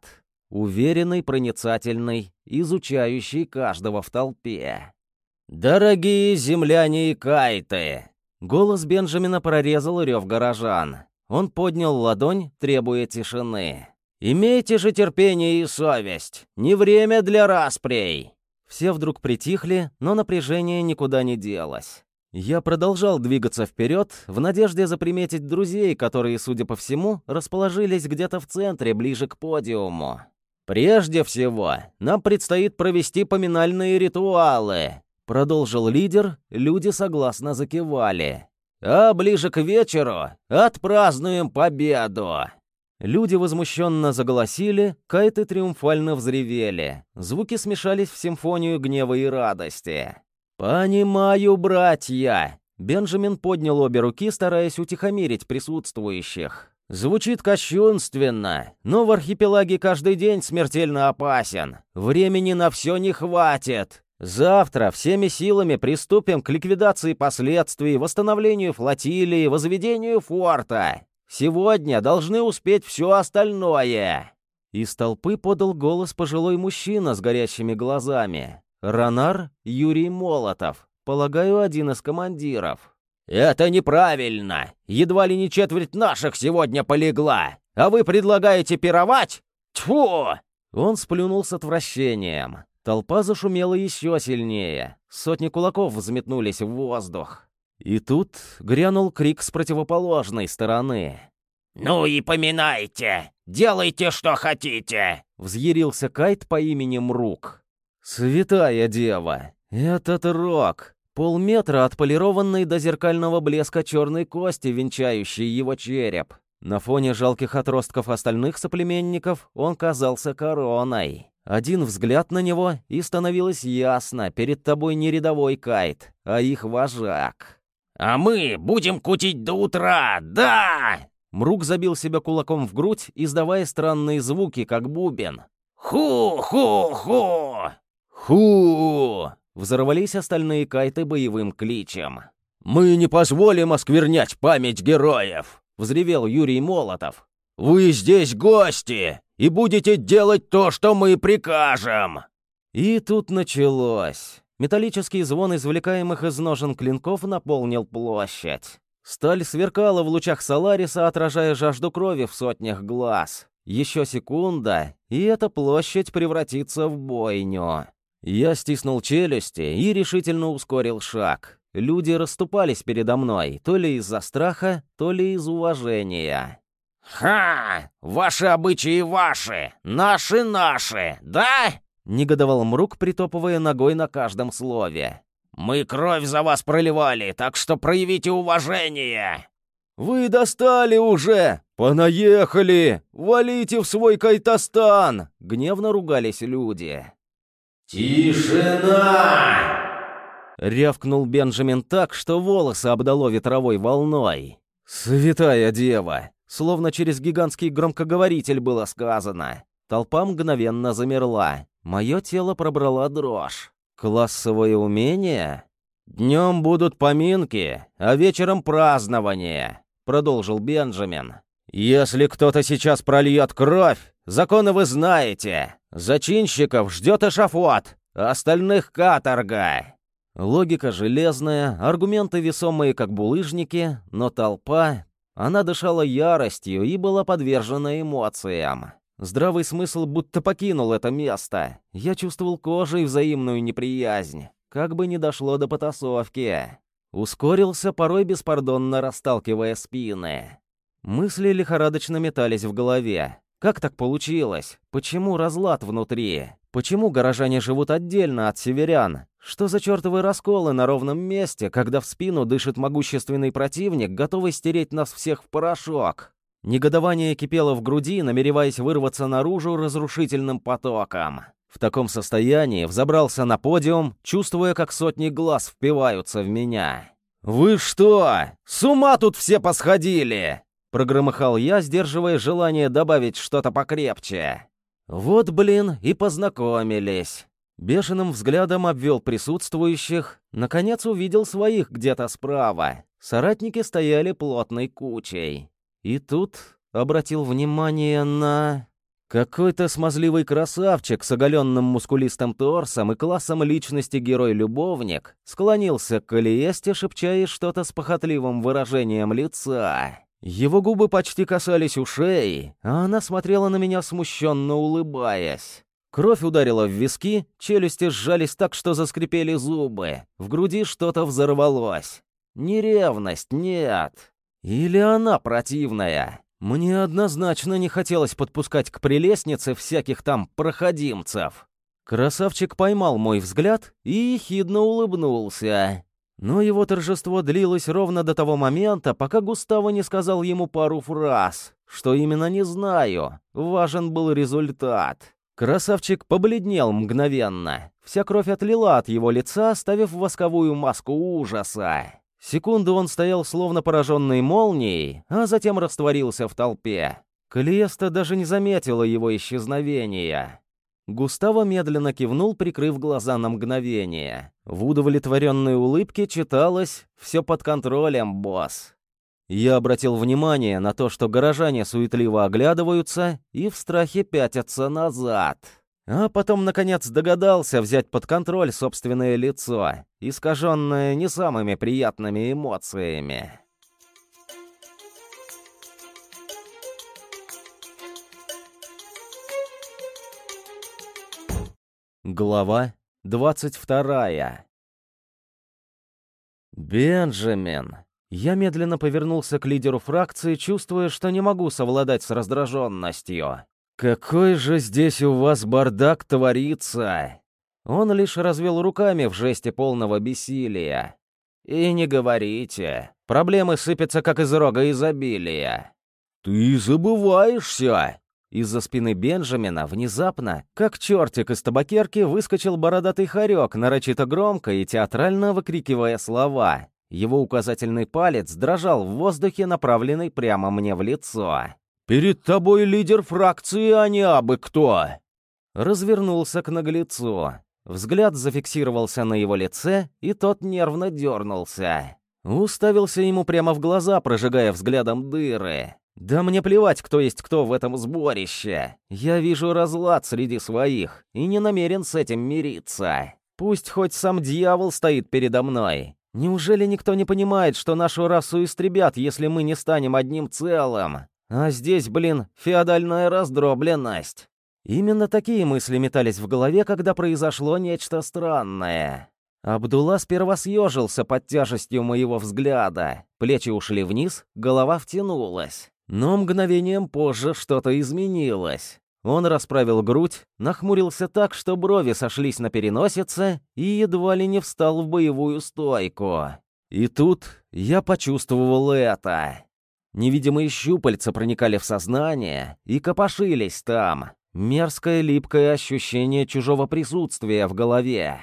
Уверенный, проницательный, изучающий каждого в толпе. «Дорогие земляне и кайты!» Голос Бенджамина прорезал рев горожан. Он поднял ладонь, требуя тишины. «Имейте же терпение и совесть! Не время для распрей!» Все вдруг притихли, но напряжение никуда не делось. Я продолжал двигаться вперед, в надежде заприметить друзей, которые, судя по всему, расположились где-то в центре, ближе к подиуму. «Прежде всего, нам предстоит провести поминальные ритуалы», продолжил лидер, люди согласно закивали. «А ближе к вечеру отпразднуем победу!» Люди возмущенно заголосили, кайты триумфально взревели. Звуки смешались в симфонию гнева и радости. «Понимаю, братья!» Бенджамин поднял обе руки, стараясь утихомирить присутствующих. Звучит кощунственно, но в архипелаге каждый день смертельно опасен. Времени на все не хватит. Завтра всеми силами приступим к ликвидации последствий, восстановлению флотилии, возведению форта. Сегодня должны успеть все остальное. Из толпы подал голос пожилой мужчина с горящими глазами. Ронар Юрий Молотов, полагаю, один из командиров. «Это неправильно! Едва ли не четверть наших сегодня полегла! А вы предлагаете пировать? Тьфу!» Он сплюнул с отвращением. Толпа зашумела еще сильнее. Сотни кулаков взметнулись в воздух. И тут грянул крик с противоположной стороны. «Ну и поминайте! Делайте, что хотите!» Взъярился Кайт по имени Мрук. «Святая дева! Этот рок! Полметра отполированной до зеркального блеска черной кости, венчающей его череп. На фоне жалких отростков остальных соплеменников он казался короной. Один взгляд на него, и становилось ясно, перед тобой не рядовой кайт, а их вожак. «А мы будем кутить до утра, да!» Мрук забил себя кулаком в грудь, издавая странные звуки, как бубен. «Ху-ху-ху!» «Ху!» Взорвались остальные кайты боевым кличем. «Мы не позволим осквернять память героев!» — взревел Юрий Молотов. «Вы здесь гости и будете делать то, что мы прикажем!» И тут началось. Металлический звон извлекаемых из ножен клинков наполнил площадь. Сталь сверкала в лучах Солариса, отражая жажду крови в сотнях глаз. Еще секунда, и эта площадь превратится в бойню. Я стиснул челюсти и решительно ускорил шаг. Люди расступались передо мной, то ли из-за страха, то ли из уважения. «Ха! Ваши обычаи ваши, наши наши, да?» Негодовал Мрук, притопывая ногой на каждом слове. «Мы кровь за вас проливали, так что проявите уважение!» «Вы достали уже! Понаехали! Валите в свой кайтастан!» Гневно ругались люди. «Тишина!» Рявкнул Бенджамин так, что волосы обдало ветровой волной. «Святая дева!» Словно через гигантский громкоговоритель было сказано. Толпа мгновенно замерла. Мое тело пробрала дрожь. Классовое умение? «Днем будут поминки, а вечером празднование», — продолжил Бенджамин. «Если кто-то сейчас прольет кровь, законы вы знаете. Зачинщиков ждет эшафот, а остальных каторга». Логика железная, аргументы весомые, как булыжники, но толпа... Она дышала яростью и была подвержена эмоциям. Здравый смысл будто покинул это место. Я чувствовал кожей взаимную неприязнь. Как бы ни дошло до потасовки. Ускорился, порой беспардонно расталкивая спины. Мысли лихорадочно метались в голове. Как так получилось? Почему разлад внутри? Почему горожане живут отдельно от северян? Что за чертовы расколы на ровном месте, когда в спину дышит могущественный противник, готовый стереть нас всех в порошок? Негодование кипело в груди, намереваясь вырваться наружу разрушительным потоком. В таком состоянии взобрался на подиум, чувствуя, как сотни глаз впиваются в меня. «Вы что, с ума тут все посходили?» Прогромыхал я, сдерживая желание добавить что-то покрепче. Вот, блин, и познакомились. Бешеным взглядом обвел присутствующих, наконец увидел своих где-то справа. Соратники стояли плотной кучей. И тут обратил внимание на... Какой-то смазливый красавчик с оголенным мускулистым торсом и классом личности герой-любовник склонился к Калиесте, шепча ей что-то с похотливым выражением лица. Его губы почти касались ушей, а она смотрела на меня смущенно улыбаясь. Кровь ударила в виски, челюсти сжались так, что заскрипели зубы. В груди что-то взорвалось. Не ревность, нет. Или она противная. Мне однозначно не хотелось подпускать к прелестнице всяких там проходимцев. Красавчик поймал мой взгляд и ехидно улыбнулся. Но его торжество длилось ровно до того момента, пока Густаво не сказал ему пару фраз. Что именно, не знаю. Важен был результат. Красавчик побледнел мгновенно. Вся кровь отлила от его лица, оставив восковую маску ужаса. Секунду он стоял словно пораженный молнией, а затем растворился в толпе. Калиеста даже не заметила его исчезновения. Густаво медленно кивнул, прикрыв глаза на мгновение. В удовлетворенной улыбке читалось «Все под контролем, босс». Я обратил внимание на то, что горожане суетливо оглядываются и в страхе пятятся назад. А потом, наконец, догадался взять под контроль собственное лицо, искаженное не самыми приятными эмоциями. Глава двадцать вторая. «Бенджамин!» Я медленно повернулся к лидеру фракции, чувствуя, что не могу совладать с раздраженностью. «Какой же здесь у вас бардак творится!» Он лишь развел руками в жесте полного бессилия. «И не говорите. Проблемы сыпятся, как из рога изобилия». «Ты забываешься!» Из-за спины Бенджамина внезапно, как чертик из табакерки, выскочил бородатый хорек, нарочито громко и театрально выкрикивая слова. Его указательный палец дрожал в воздухе, направленный прямо мне в лицо. «Перед тобой лидер фракции, а не абы кто!» Развернулся к наглецу. Взгляд зафиксировался на его лице, и тот нервно дернулся. Уставился ему прямо в глаза, прожигая взглядом дыры. «Да мне плевать, кто есть кто в этом сборище. Я вижу разлад среди своих и не намерен с этим мириться. Пусть хоть сам дьявол стоит передо мной. Неужели никто не понимает, что нашу расу истребят, если мы не станем одним целым? А здесь, блин, феодальная раздробленность». Именно такие мысли метались в голове, когда произошло нечто странное. Абдулла сперва съежился под тяжестью моего взгляда. Плечи ушли вниз, голова втянулась. Но мгновением позже что-то изменилось. Он расправил грудь, нахмурился так, что брови сошлись на переносице и едва ли не встал в боевую стойку. И тут я почувствовал это. Невидимые щупальца проникали в сознание и копошились там. Мерзкое липкое ощущение чужого присутствия в голове.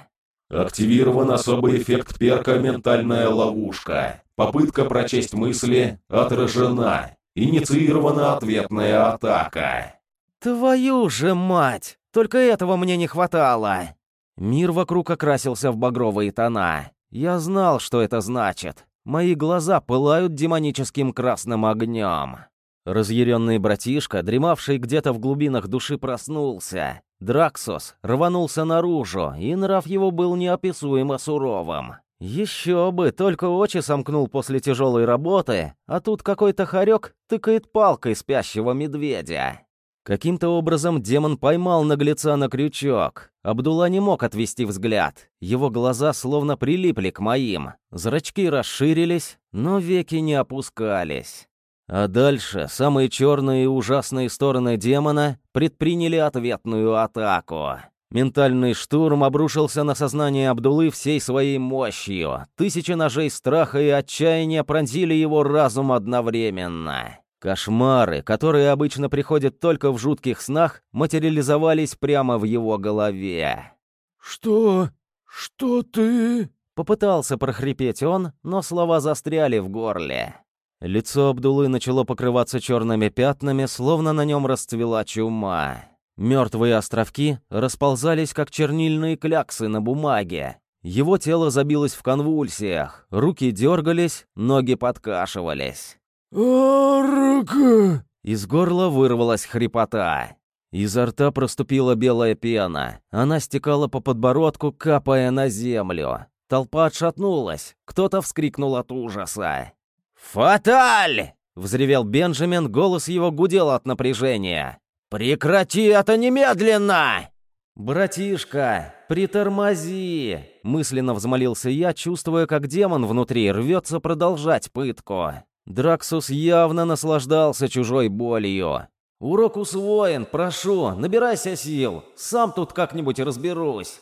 Активирован особый эффект перка «Ментальная ловушка». Попытка прочесть мысли отражена. Инициирована ответная атака. Твою же мать! Только этого мне не хватало. Мир вокруг окрасился в багровые тона. Я знал, что это значит. Мои глаза пылают демоническим красным огнем. Разъяренный братишка, дремавший где-то в глубинах души, проснулся. Драксос рванулся наружу, и нрав его был неописуемо суровым. Еще бы, только очи сомкнул после тяжелой работы, а тут какой-то хорек тыкает палкой спящего медведя. Каким-то образом демон поймал наглеца на крючок. Абдулла не мог отвести взгляд. Его глаза словно прилипли к моим. Зрачки расширились, но веки не опускались. А дальше самые черные и ужасные стороны демона предприняли ответную атаку. Ментальный штурм обрушился на сознание Абдулы всей своей мощью. Тысячи ножей страха и отчаяния пронзили его разум одновременно. Кошмары, которые обычно приходят только в жутких снах, материализовались прямо в его голове. «Что? Что ты?» Попытался прохрипеть он, но слова застряли в горле. Лицо Абдулы начало покрываться черными пятнами, словно на нем расцвела чума. Мертвые островки расползались, как чернильные кляксы на бумаге. Его тело забилось в конвульсиях, руки дергались, ноги подкашивались. «Арка!» Из горла вырвалась хрипота. Изо рта проступила белая пена. Она стекала по подбородку, капая на землю. Толпа отшатнулась. Кто-то вскрикнул от ужаса. «Фаталь!» — взревел Бенджамин, голос его гудел от напряжения. «Прекрати это немедленно!» «Братишка, притормози!» — мысленно взмолился я, чувствуя, как демон внутри рвется продолжать пытку. Драксус явно наслаждался чужой болью. «Урок усвоен, прошу, набирайся сил, сам тут как-нибудь разберусь».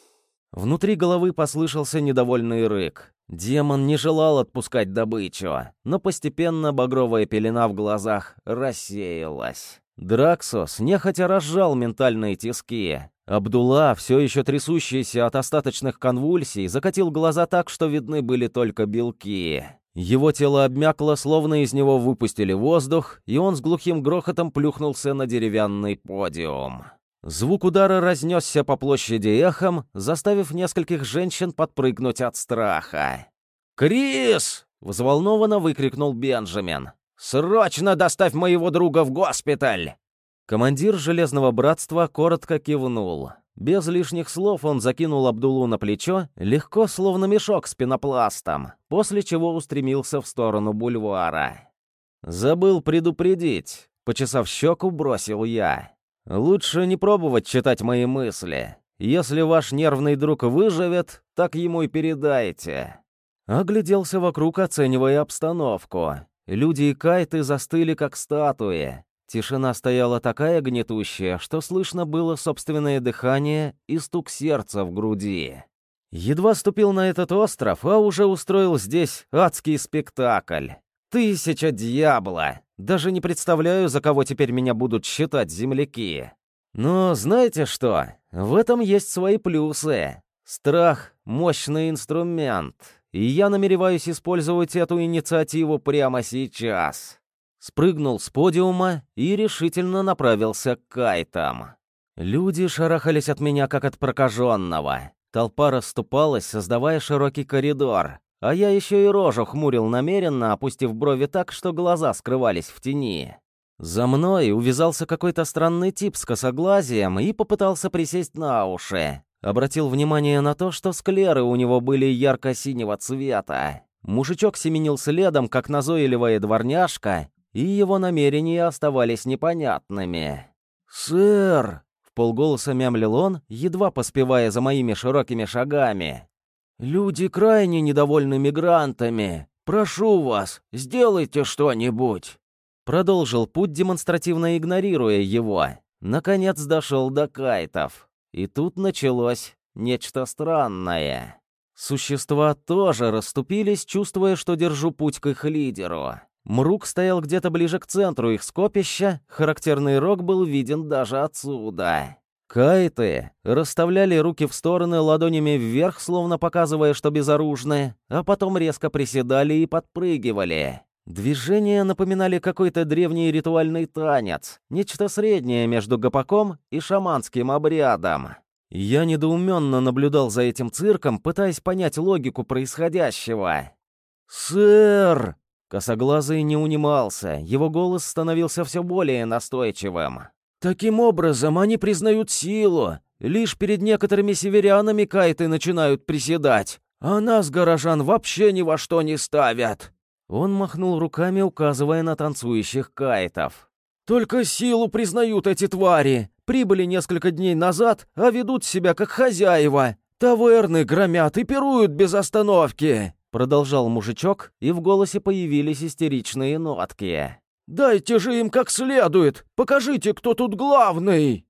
Внутри головы послышался недовольный рык. Демон не желал отпускать добычу, но постепенно багровая пелена в глазах рассеялась. Драксос нехотя разжал ментальные тиски. Абдулла, все еще трясущийся от остаточных конвульсий, закатил глаза так, что видны были только белки. Его тело обмякло, словно из него выпустили воздух, и он с глухим грохотом плюхнулся на деревянный подиум. Звук удара разнесся по площади эхом, заставив нескольких женщин подпрыгнуть от страха. «Крис!» — взволнованно выкрикнул Бенджамин. «Срочно доставь моего друга в госпиталь!» Командир Железного Братства коротко кивнул. Без лишних слов он закинул Абдулу на плечо, легко, словно мешок с пенопластом, после чего устремился в сторону бульвара. «Забыл предупредить», — почесав щеку, бросил я. «Лучше не пробовать читать мои мысли. Если ваш нервный друг выживет, так ему и передайте». Огляделся вокруг, оценивая обстановку. Люди и кайты застыли, как статуи. Тишина стояла такая гнетущая, что слышно было собственное дыхание и стук сердца в груди. Едва ступил на этот остров, а уже устроил здесь адский спектакль. Тысяча дьявола! Даже не представляю, за кого теперь меня будут считать земляки. Но знаете что? В этом есть свои плюсы. Страх — мощный инструмент и я намереваюсь использовать эту инициативу прямо сейчас. Спрыгнул с подиума и решительно направился к кайтам. Люди шарахались от меня, как от прокаженного. Толпа расступалась, создавая широкий коридор, а я еще и рожу хмурил намеренно, опустив брови так, что глаза скрывались в тени. За мной увязался какой-то странный тип с косоглазием и попытался присесть на уши. Обратил внимание на то, что склеры у него были ярко-синего цвета. Мужичок семенил следом, как назойливая дворняжка, и его намерения оставались непонятными. «Сэр!» — в полголоса мямлил он, едва поспевая за моими широкими шагами. «Люди крайне недовольны мигрантами. Прошу вас, сделайте что-нибудь!» Продолжил путь, демонстративно игнорируя его. Наконец дошел до кайтов. И тут началось нечто странное. Существа тоже расступились, чувствуя, что держу путь к их лидеру. Мрук стоял где-то ближе к центру их скопища, характерный рог был виден даже отсюда. Кайты расставляли руки в стороны ладонями вверх, словно показывая, что безоружны, а потом резко приседали и подпрыгивали. Движения напоминали какой-то древний ритуальный танец, нечто среднее между гопаком и шаманским обрядом. Я недоуменно наблюдал за этим цирком, пытаясь понять логику происходящего. «Сэр!» Косоглазый не унимался, его голос становился все более настойчивым. «Таким образом, они признают силу. Лишь перед некоторыми северянами кайты начинают приседать, а нас, горожан, вообще ни во что не ставят. Он махнул руками, указывая на танцующих кайтов. «Только силу признают эти твари. Прибыли несколько дней назад, а ведут себя как хозяева. Таверны громят и пируют без остановки!» Продолжал мужичок, и в голосе появились истеричные нотки. «Дайте же им как следует! Покажите, кто тут главный!»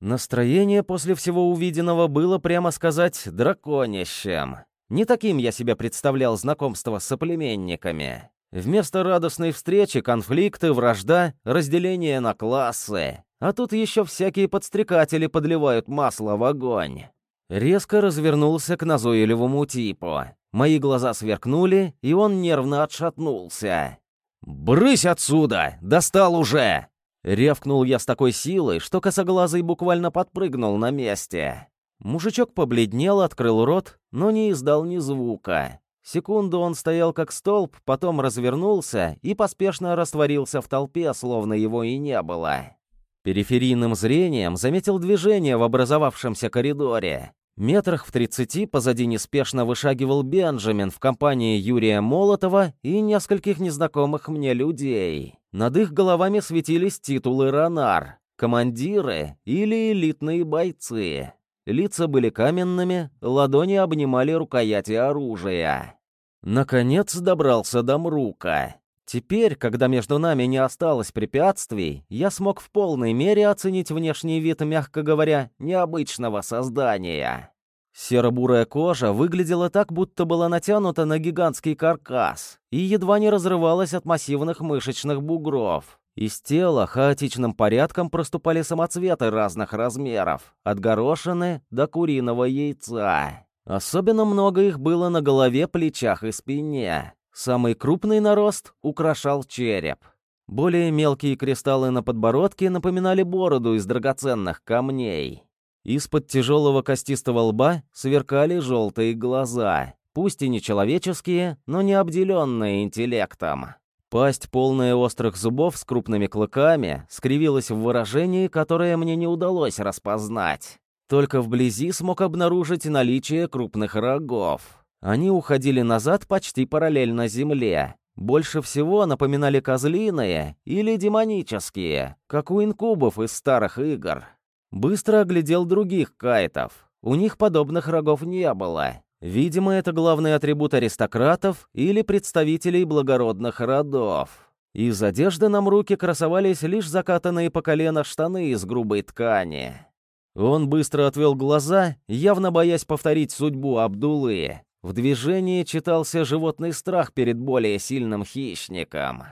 Настроение после всего увиденного было, прямо сказать, драконищем. Не таким я себе представлял знакомство с соплеменниками. Вместо радостной встречи конфликты, вражда, разделение на классы. А тут еще всякие подстрекатели подливают масло в огонь. Резко развернулся к назойливому типу. Мои глаза сверкнули, и он нервно отшатнулся. «Брысь отсюда! Достал уже!» Ревкнул я с такой силой, что косоглазый буквально подпрыгнул на месте. Мужичок побледнел, открыл рот, но не издал ни звука. Секунду он стоял как столб, потом развернулся и поспешно растворился в толпе, словно его и не было. Периферийным зрением заметил движение в образовавшемся коридоре. Метрах в тридцати позади неспешно вышагивал Бенджамин в компании Юрия Молотова и нескольких незнакомых мне людей. Над их головами светились титулы «Ронар», командиры или элитные бойцы. Лица были каменными, ладони обнимали рукояти оружия. Наконец добрался до Мрука. Теперь, когда между нами не осталось препятствий, я смог в полной мере оценить внешний вид, мягко говоря, необычного создания. Серо-бурая кожа выглядела так, будто была натянута на гигантский каркас и едва не разрывалась от массивных мышечных бугров. Из тела хаотичным порядком проступали самоцветы разных размеров, от горошины до куриного яйца. Особенно много их было на голове, плечах и спине. Самый крупный нарост украшал череп. Более мелкие кристаллы на подбородке напоминали бороду из драгоценных камней. Из-под тяжелого костистого лба сверкали желтые глаза, пусть и не человеческие, но не обделенные интеллектом. Пасть, полная острых зубов с крупными клыками, скривилась в выражении, которое мне не удалось распознать. Только вблизи смог обнаружить наличие крупных рогов. Они уходили назад почти параллельно земле. Больше всего напоминали козлиные или демонические, как у инкубов из старых игр. Быстро оглядел других кайтов. У них подобных рогов не было. Видимо, это главный атрибут аристократов или представителей благородных родов. Из одежды нам руки красовались лишь закатанные по колено штаны из грубой ткани. Он быстро отвел глаза, явно боясь повторить судьбу Абдулы. В движении читался животный страх перед более сильным хищником.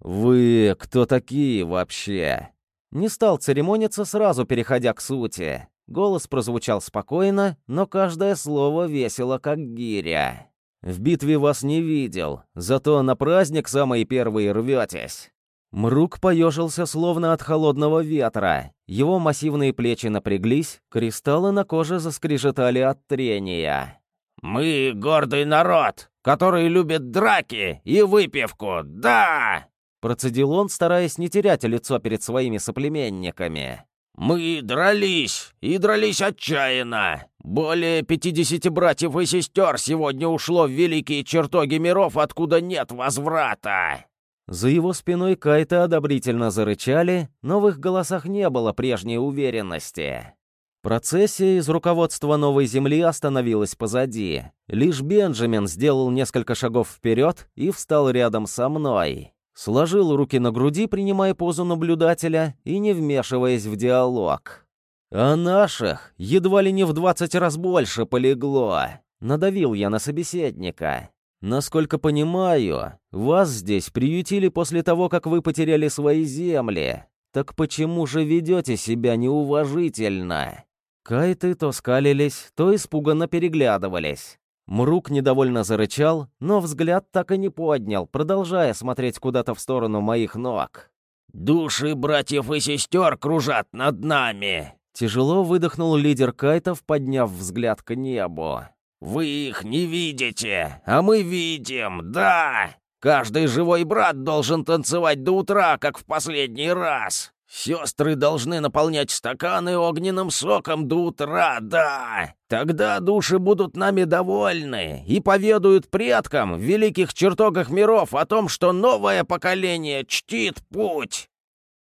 «Вы кто такие вообще?» Не стал церемониться, сразу переходя к сути. Голос прозвучал спокойно, но каждое слово весело, как гиря. «В битве вас не видел, зато на праздник самый первый рветесь». Мрук поежился словно от холодного ветра. Его массивные плечи напряглись, кристаллы на коже заскрежетали от трения. «Мы гордый народ, который любит драки и выпивку, да!» Процедил он, стараясь не терять лицо перед своими соплеменниками. «Мы дрались, и дрались отчаянно. Более пятидесяти братьев и сестер сегодня ушло в великие чертоги миров, откуда нет возврата. За его спиной кайты одобрительно зарычали, но в их голосах не было прежней уверенности. Процессия из руководства Новой Земли остановилась позади. Лишь Бенджамин сделал несколько шагов вперед и встал рядом со мной. Сложил руки на груди, принимая позу наблюдателя и не вмешиваясь в диалог. «А наших едва ли не в двадцать раз больше полегло!» Надавил я на собеседника. Насколько понимаю, вас здесь приютили после того, как вы потеряли свои земли. Так почему же ведете себя неуважительно? Кайты то скалились, то испуганно переглядывались. Мрук недовольно зарычал, но взгляд так и не поднял, продолжая смотреть куда-то в сторону моих ног. «Души братьев и сестер кружат над нами!» Тяжело выдохнул лидер кайтов, подняв взгляд к небу. Вы их не видите, а мы видим, да! Каждый живой брат должен танцевать до утра, как в последний раз. Сестры должны наполнять стаканы огненным соком до утра, да! Тогда души будут нами довольны и поведают предкам в великих чертогах миров о том, что новое поколение чтит путь.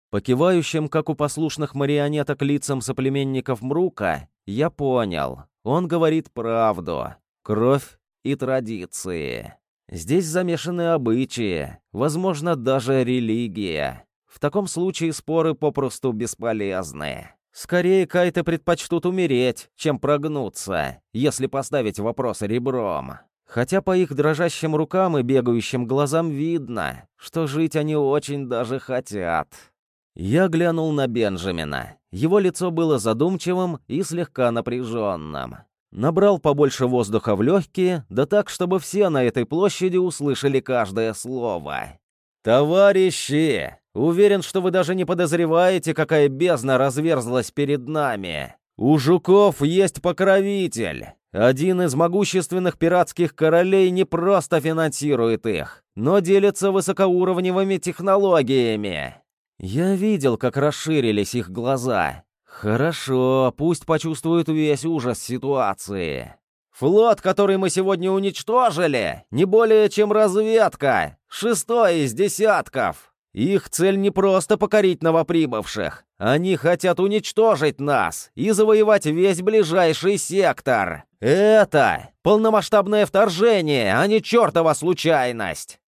По кивающим, как у послушных марионеток, лицам соплеменников Мрука, я понял. Он говорит правду. Кровь и традиции. Здесь замешаны обычаи, возможно, даже религия. В таком случае споры попросту бесполезны. Скорее кайты предпочтут умереть, чем прогнуться, если поставить вопрос ребром. Хотя по их дрожащим рукам и бегающим глазам видно, что жить они очень даже хотят. Я глянул на Бенджамина. Его лицо было задумчивым и слегка напряженным. Набрал побольше воздуха в легкие, да так, чтобы все на этой площади услышали каждое слово. «Товарищи, уверен, что вы даже не подозреваете, какая бездна разверзлась перед нами. У жуков есть покровитель. Один из могущественных пиратских королей не просто финансирует их, но делится высокоуровневыми технологиями. Я видел, как расширились их глаза. Хорошо, пусть почувствуют весь ужас ситуации. Флот, который мы сегодня уничтожили, не более чем разведка. Шестой из десятков. Их цель не просто покорить новоприбывших. Они хотят уничтожить нас и завоевать весь ближайший сектор. Это полномасштабное вторжение, а не чертова случайность.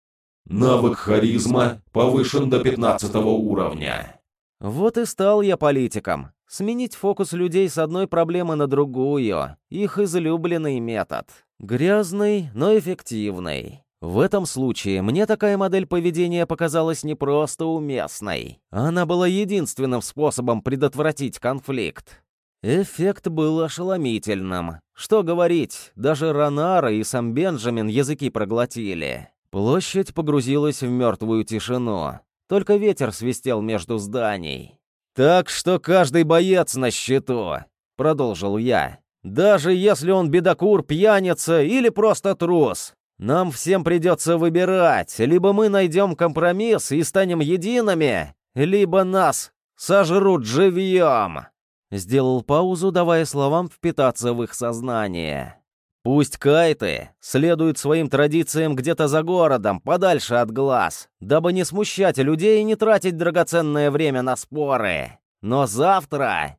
Навык харизма повышен до 15 уровня. Вот и стал я политиком. Сменить фокус людей с одной проблемы на другую. Их излюбленный метод. Грязный, но эффективный. В этом случае мне такая модель поведения показалась не просто уместной. Она была единственным способом предотвратить конфликт. Эффект был ошеломительным. Что говорить, даже Ронара и сам Бенджамин языки проглотили. Площадь погрузилась в мертвую тишину. Только ветер свистел между зданий. «Так что каждый боец на счету», — продолжил я. «Даже если он бедокур, пьяница или просто трус. Нам всем придется выбирать. Либо мы найдем компромисс и станем едиными, либо нас сожрут живьем». Сделал паузу, давая словам впитаться в их сознание. Пусть кайты следуют своим традициям где-то за городом, подальше от глаз, дабы не смущать людей и не тратить драгоценное время на споры. Но завтра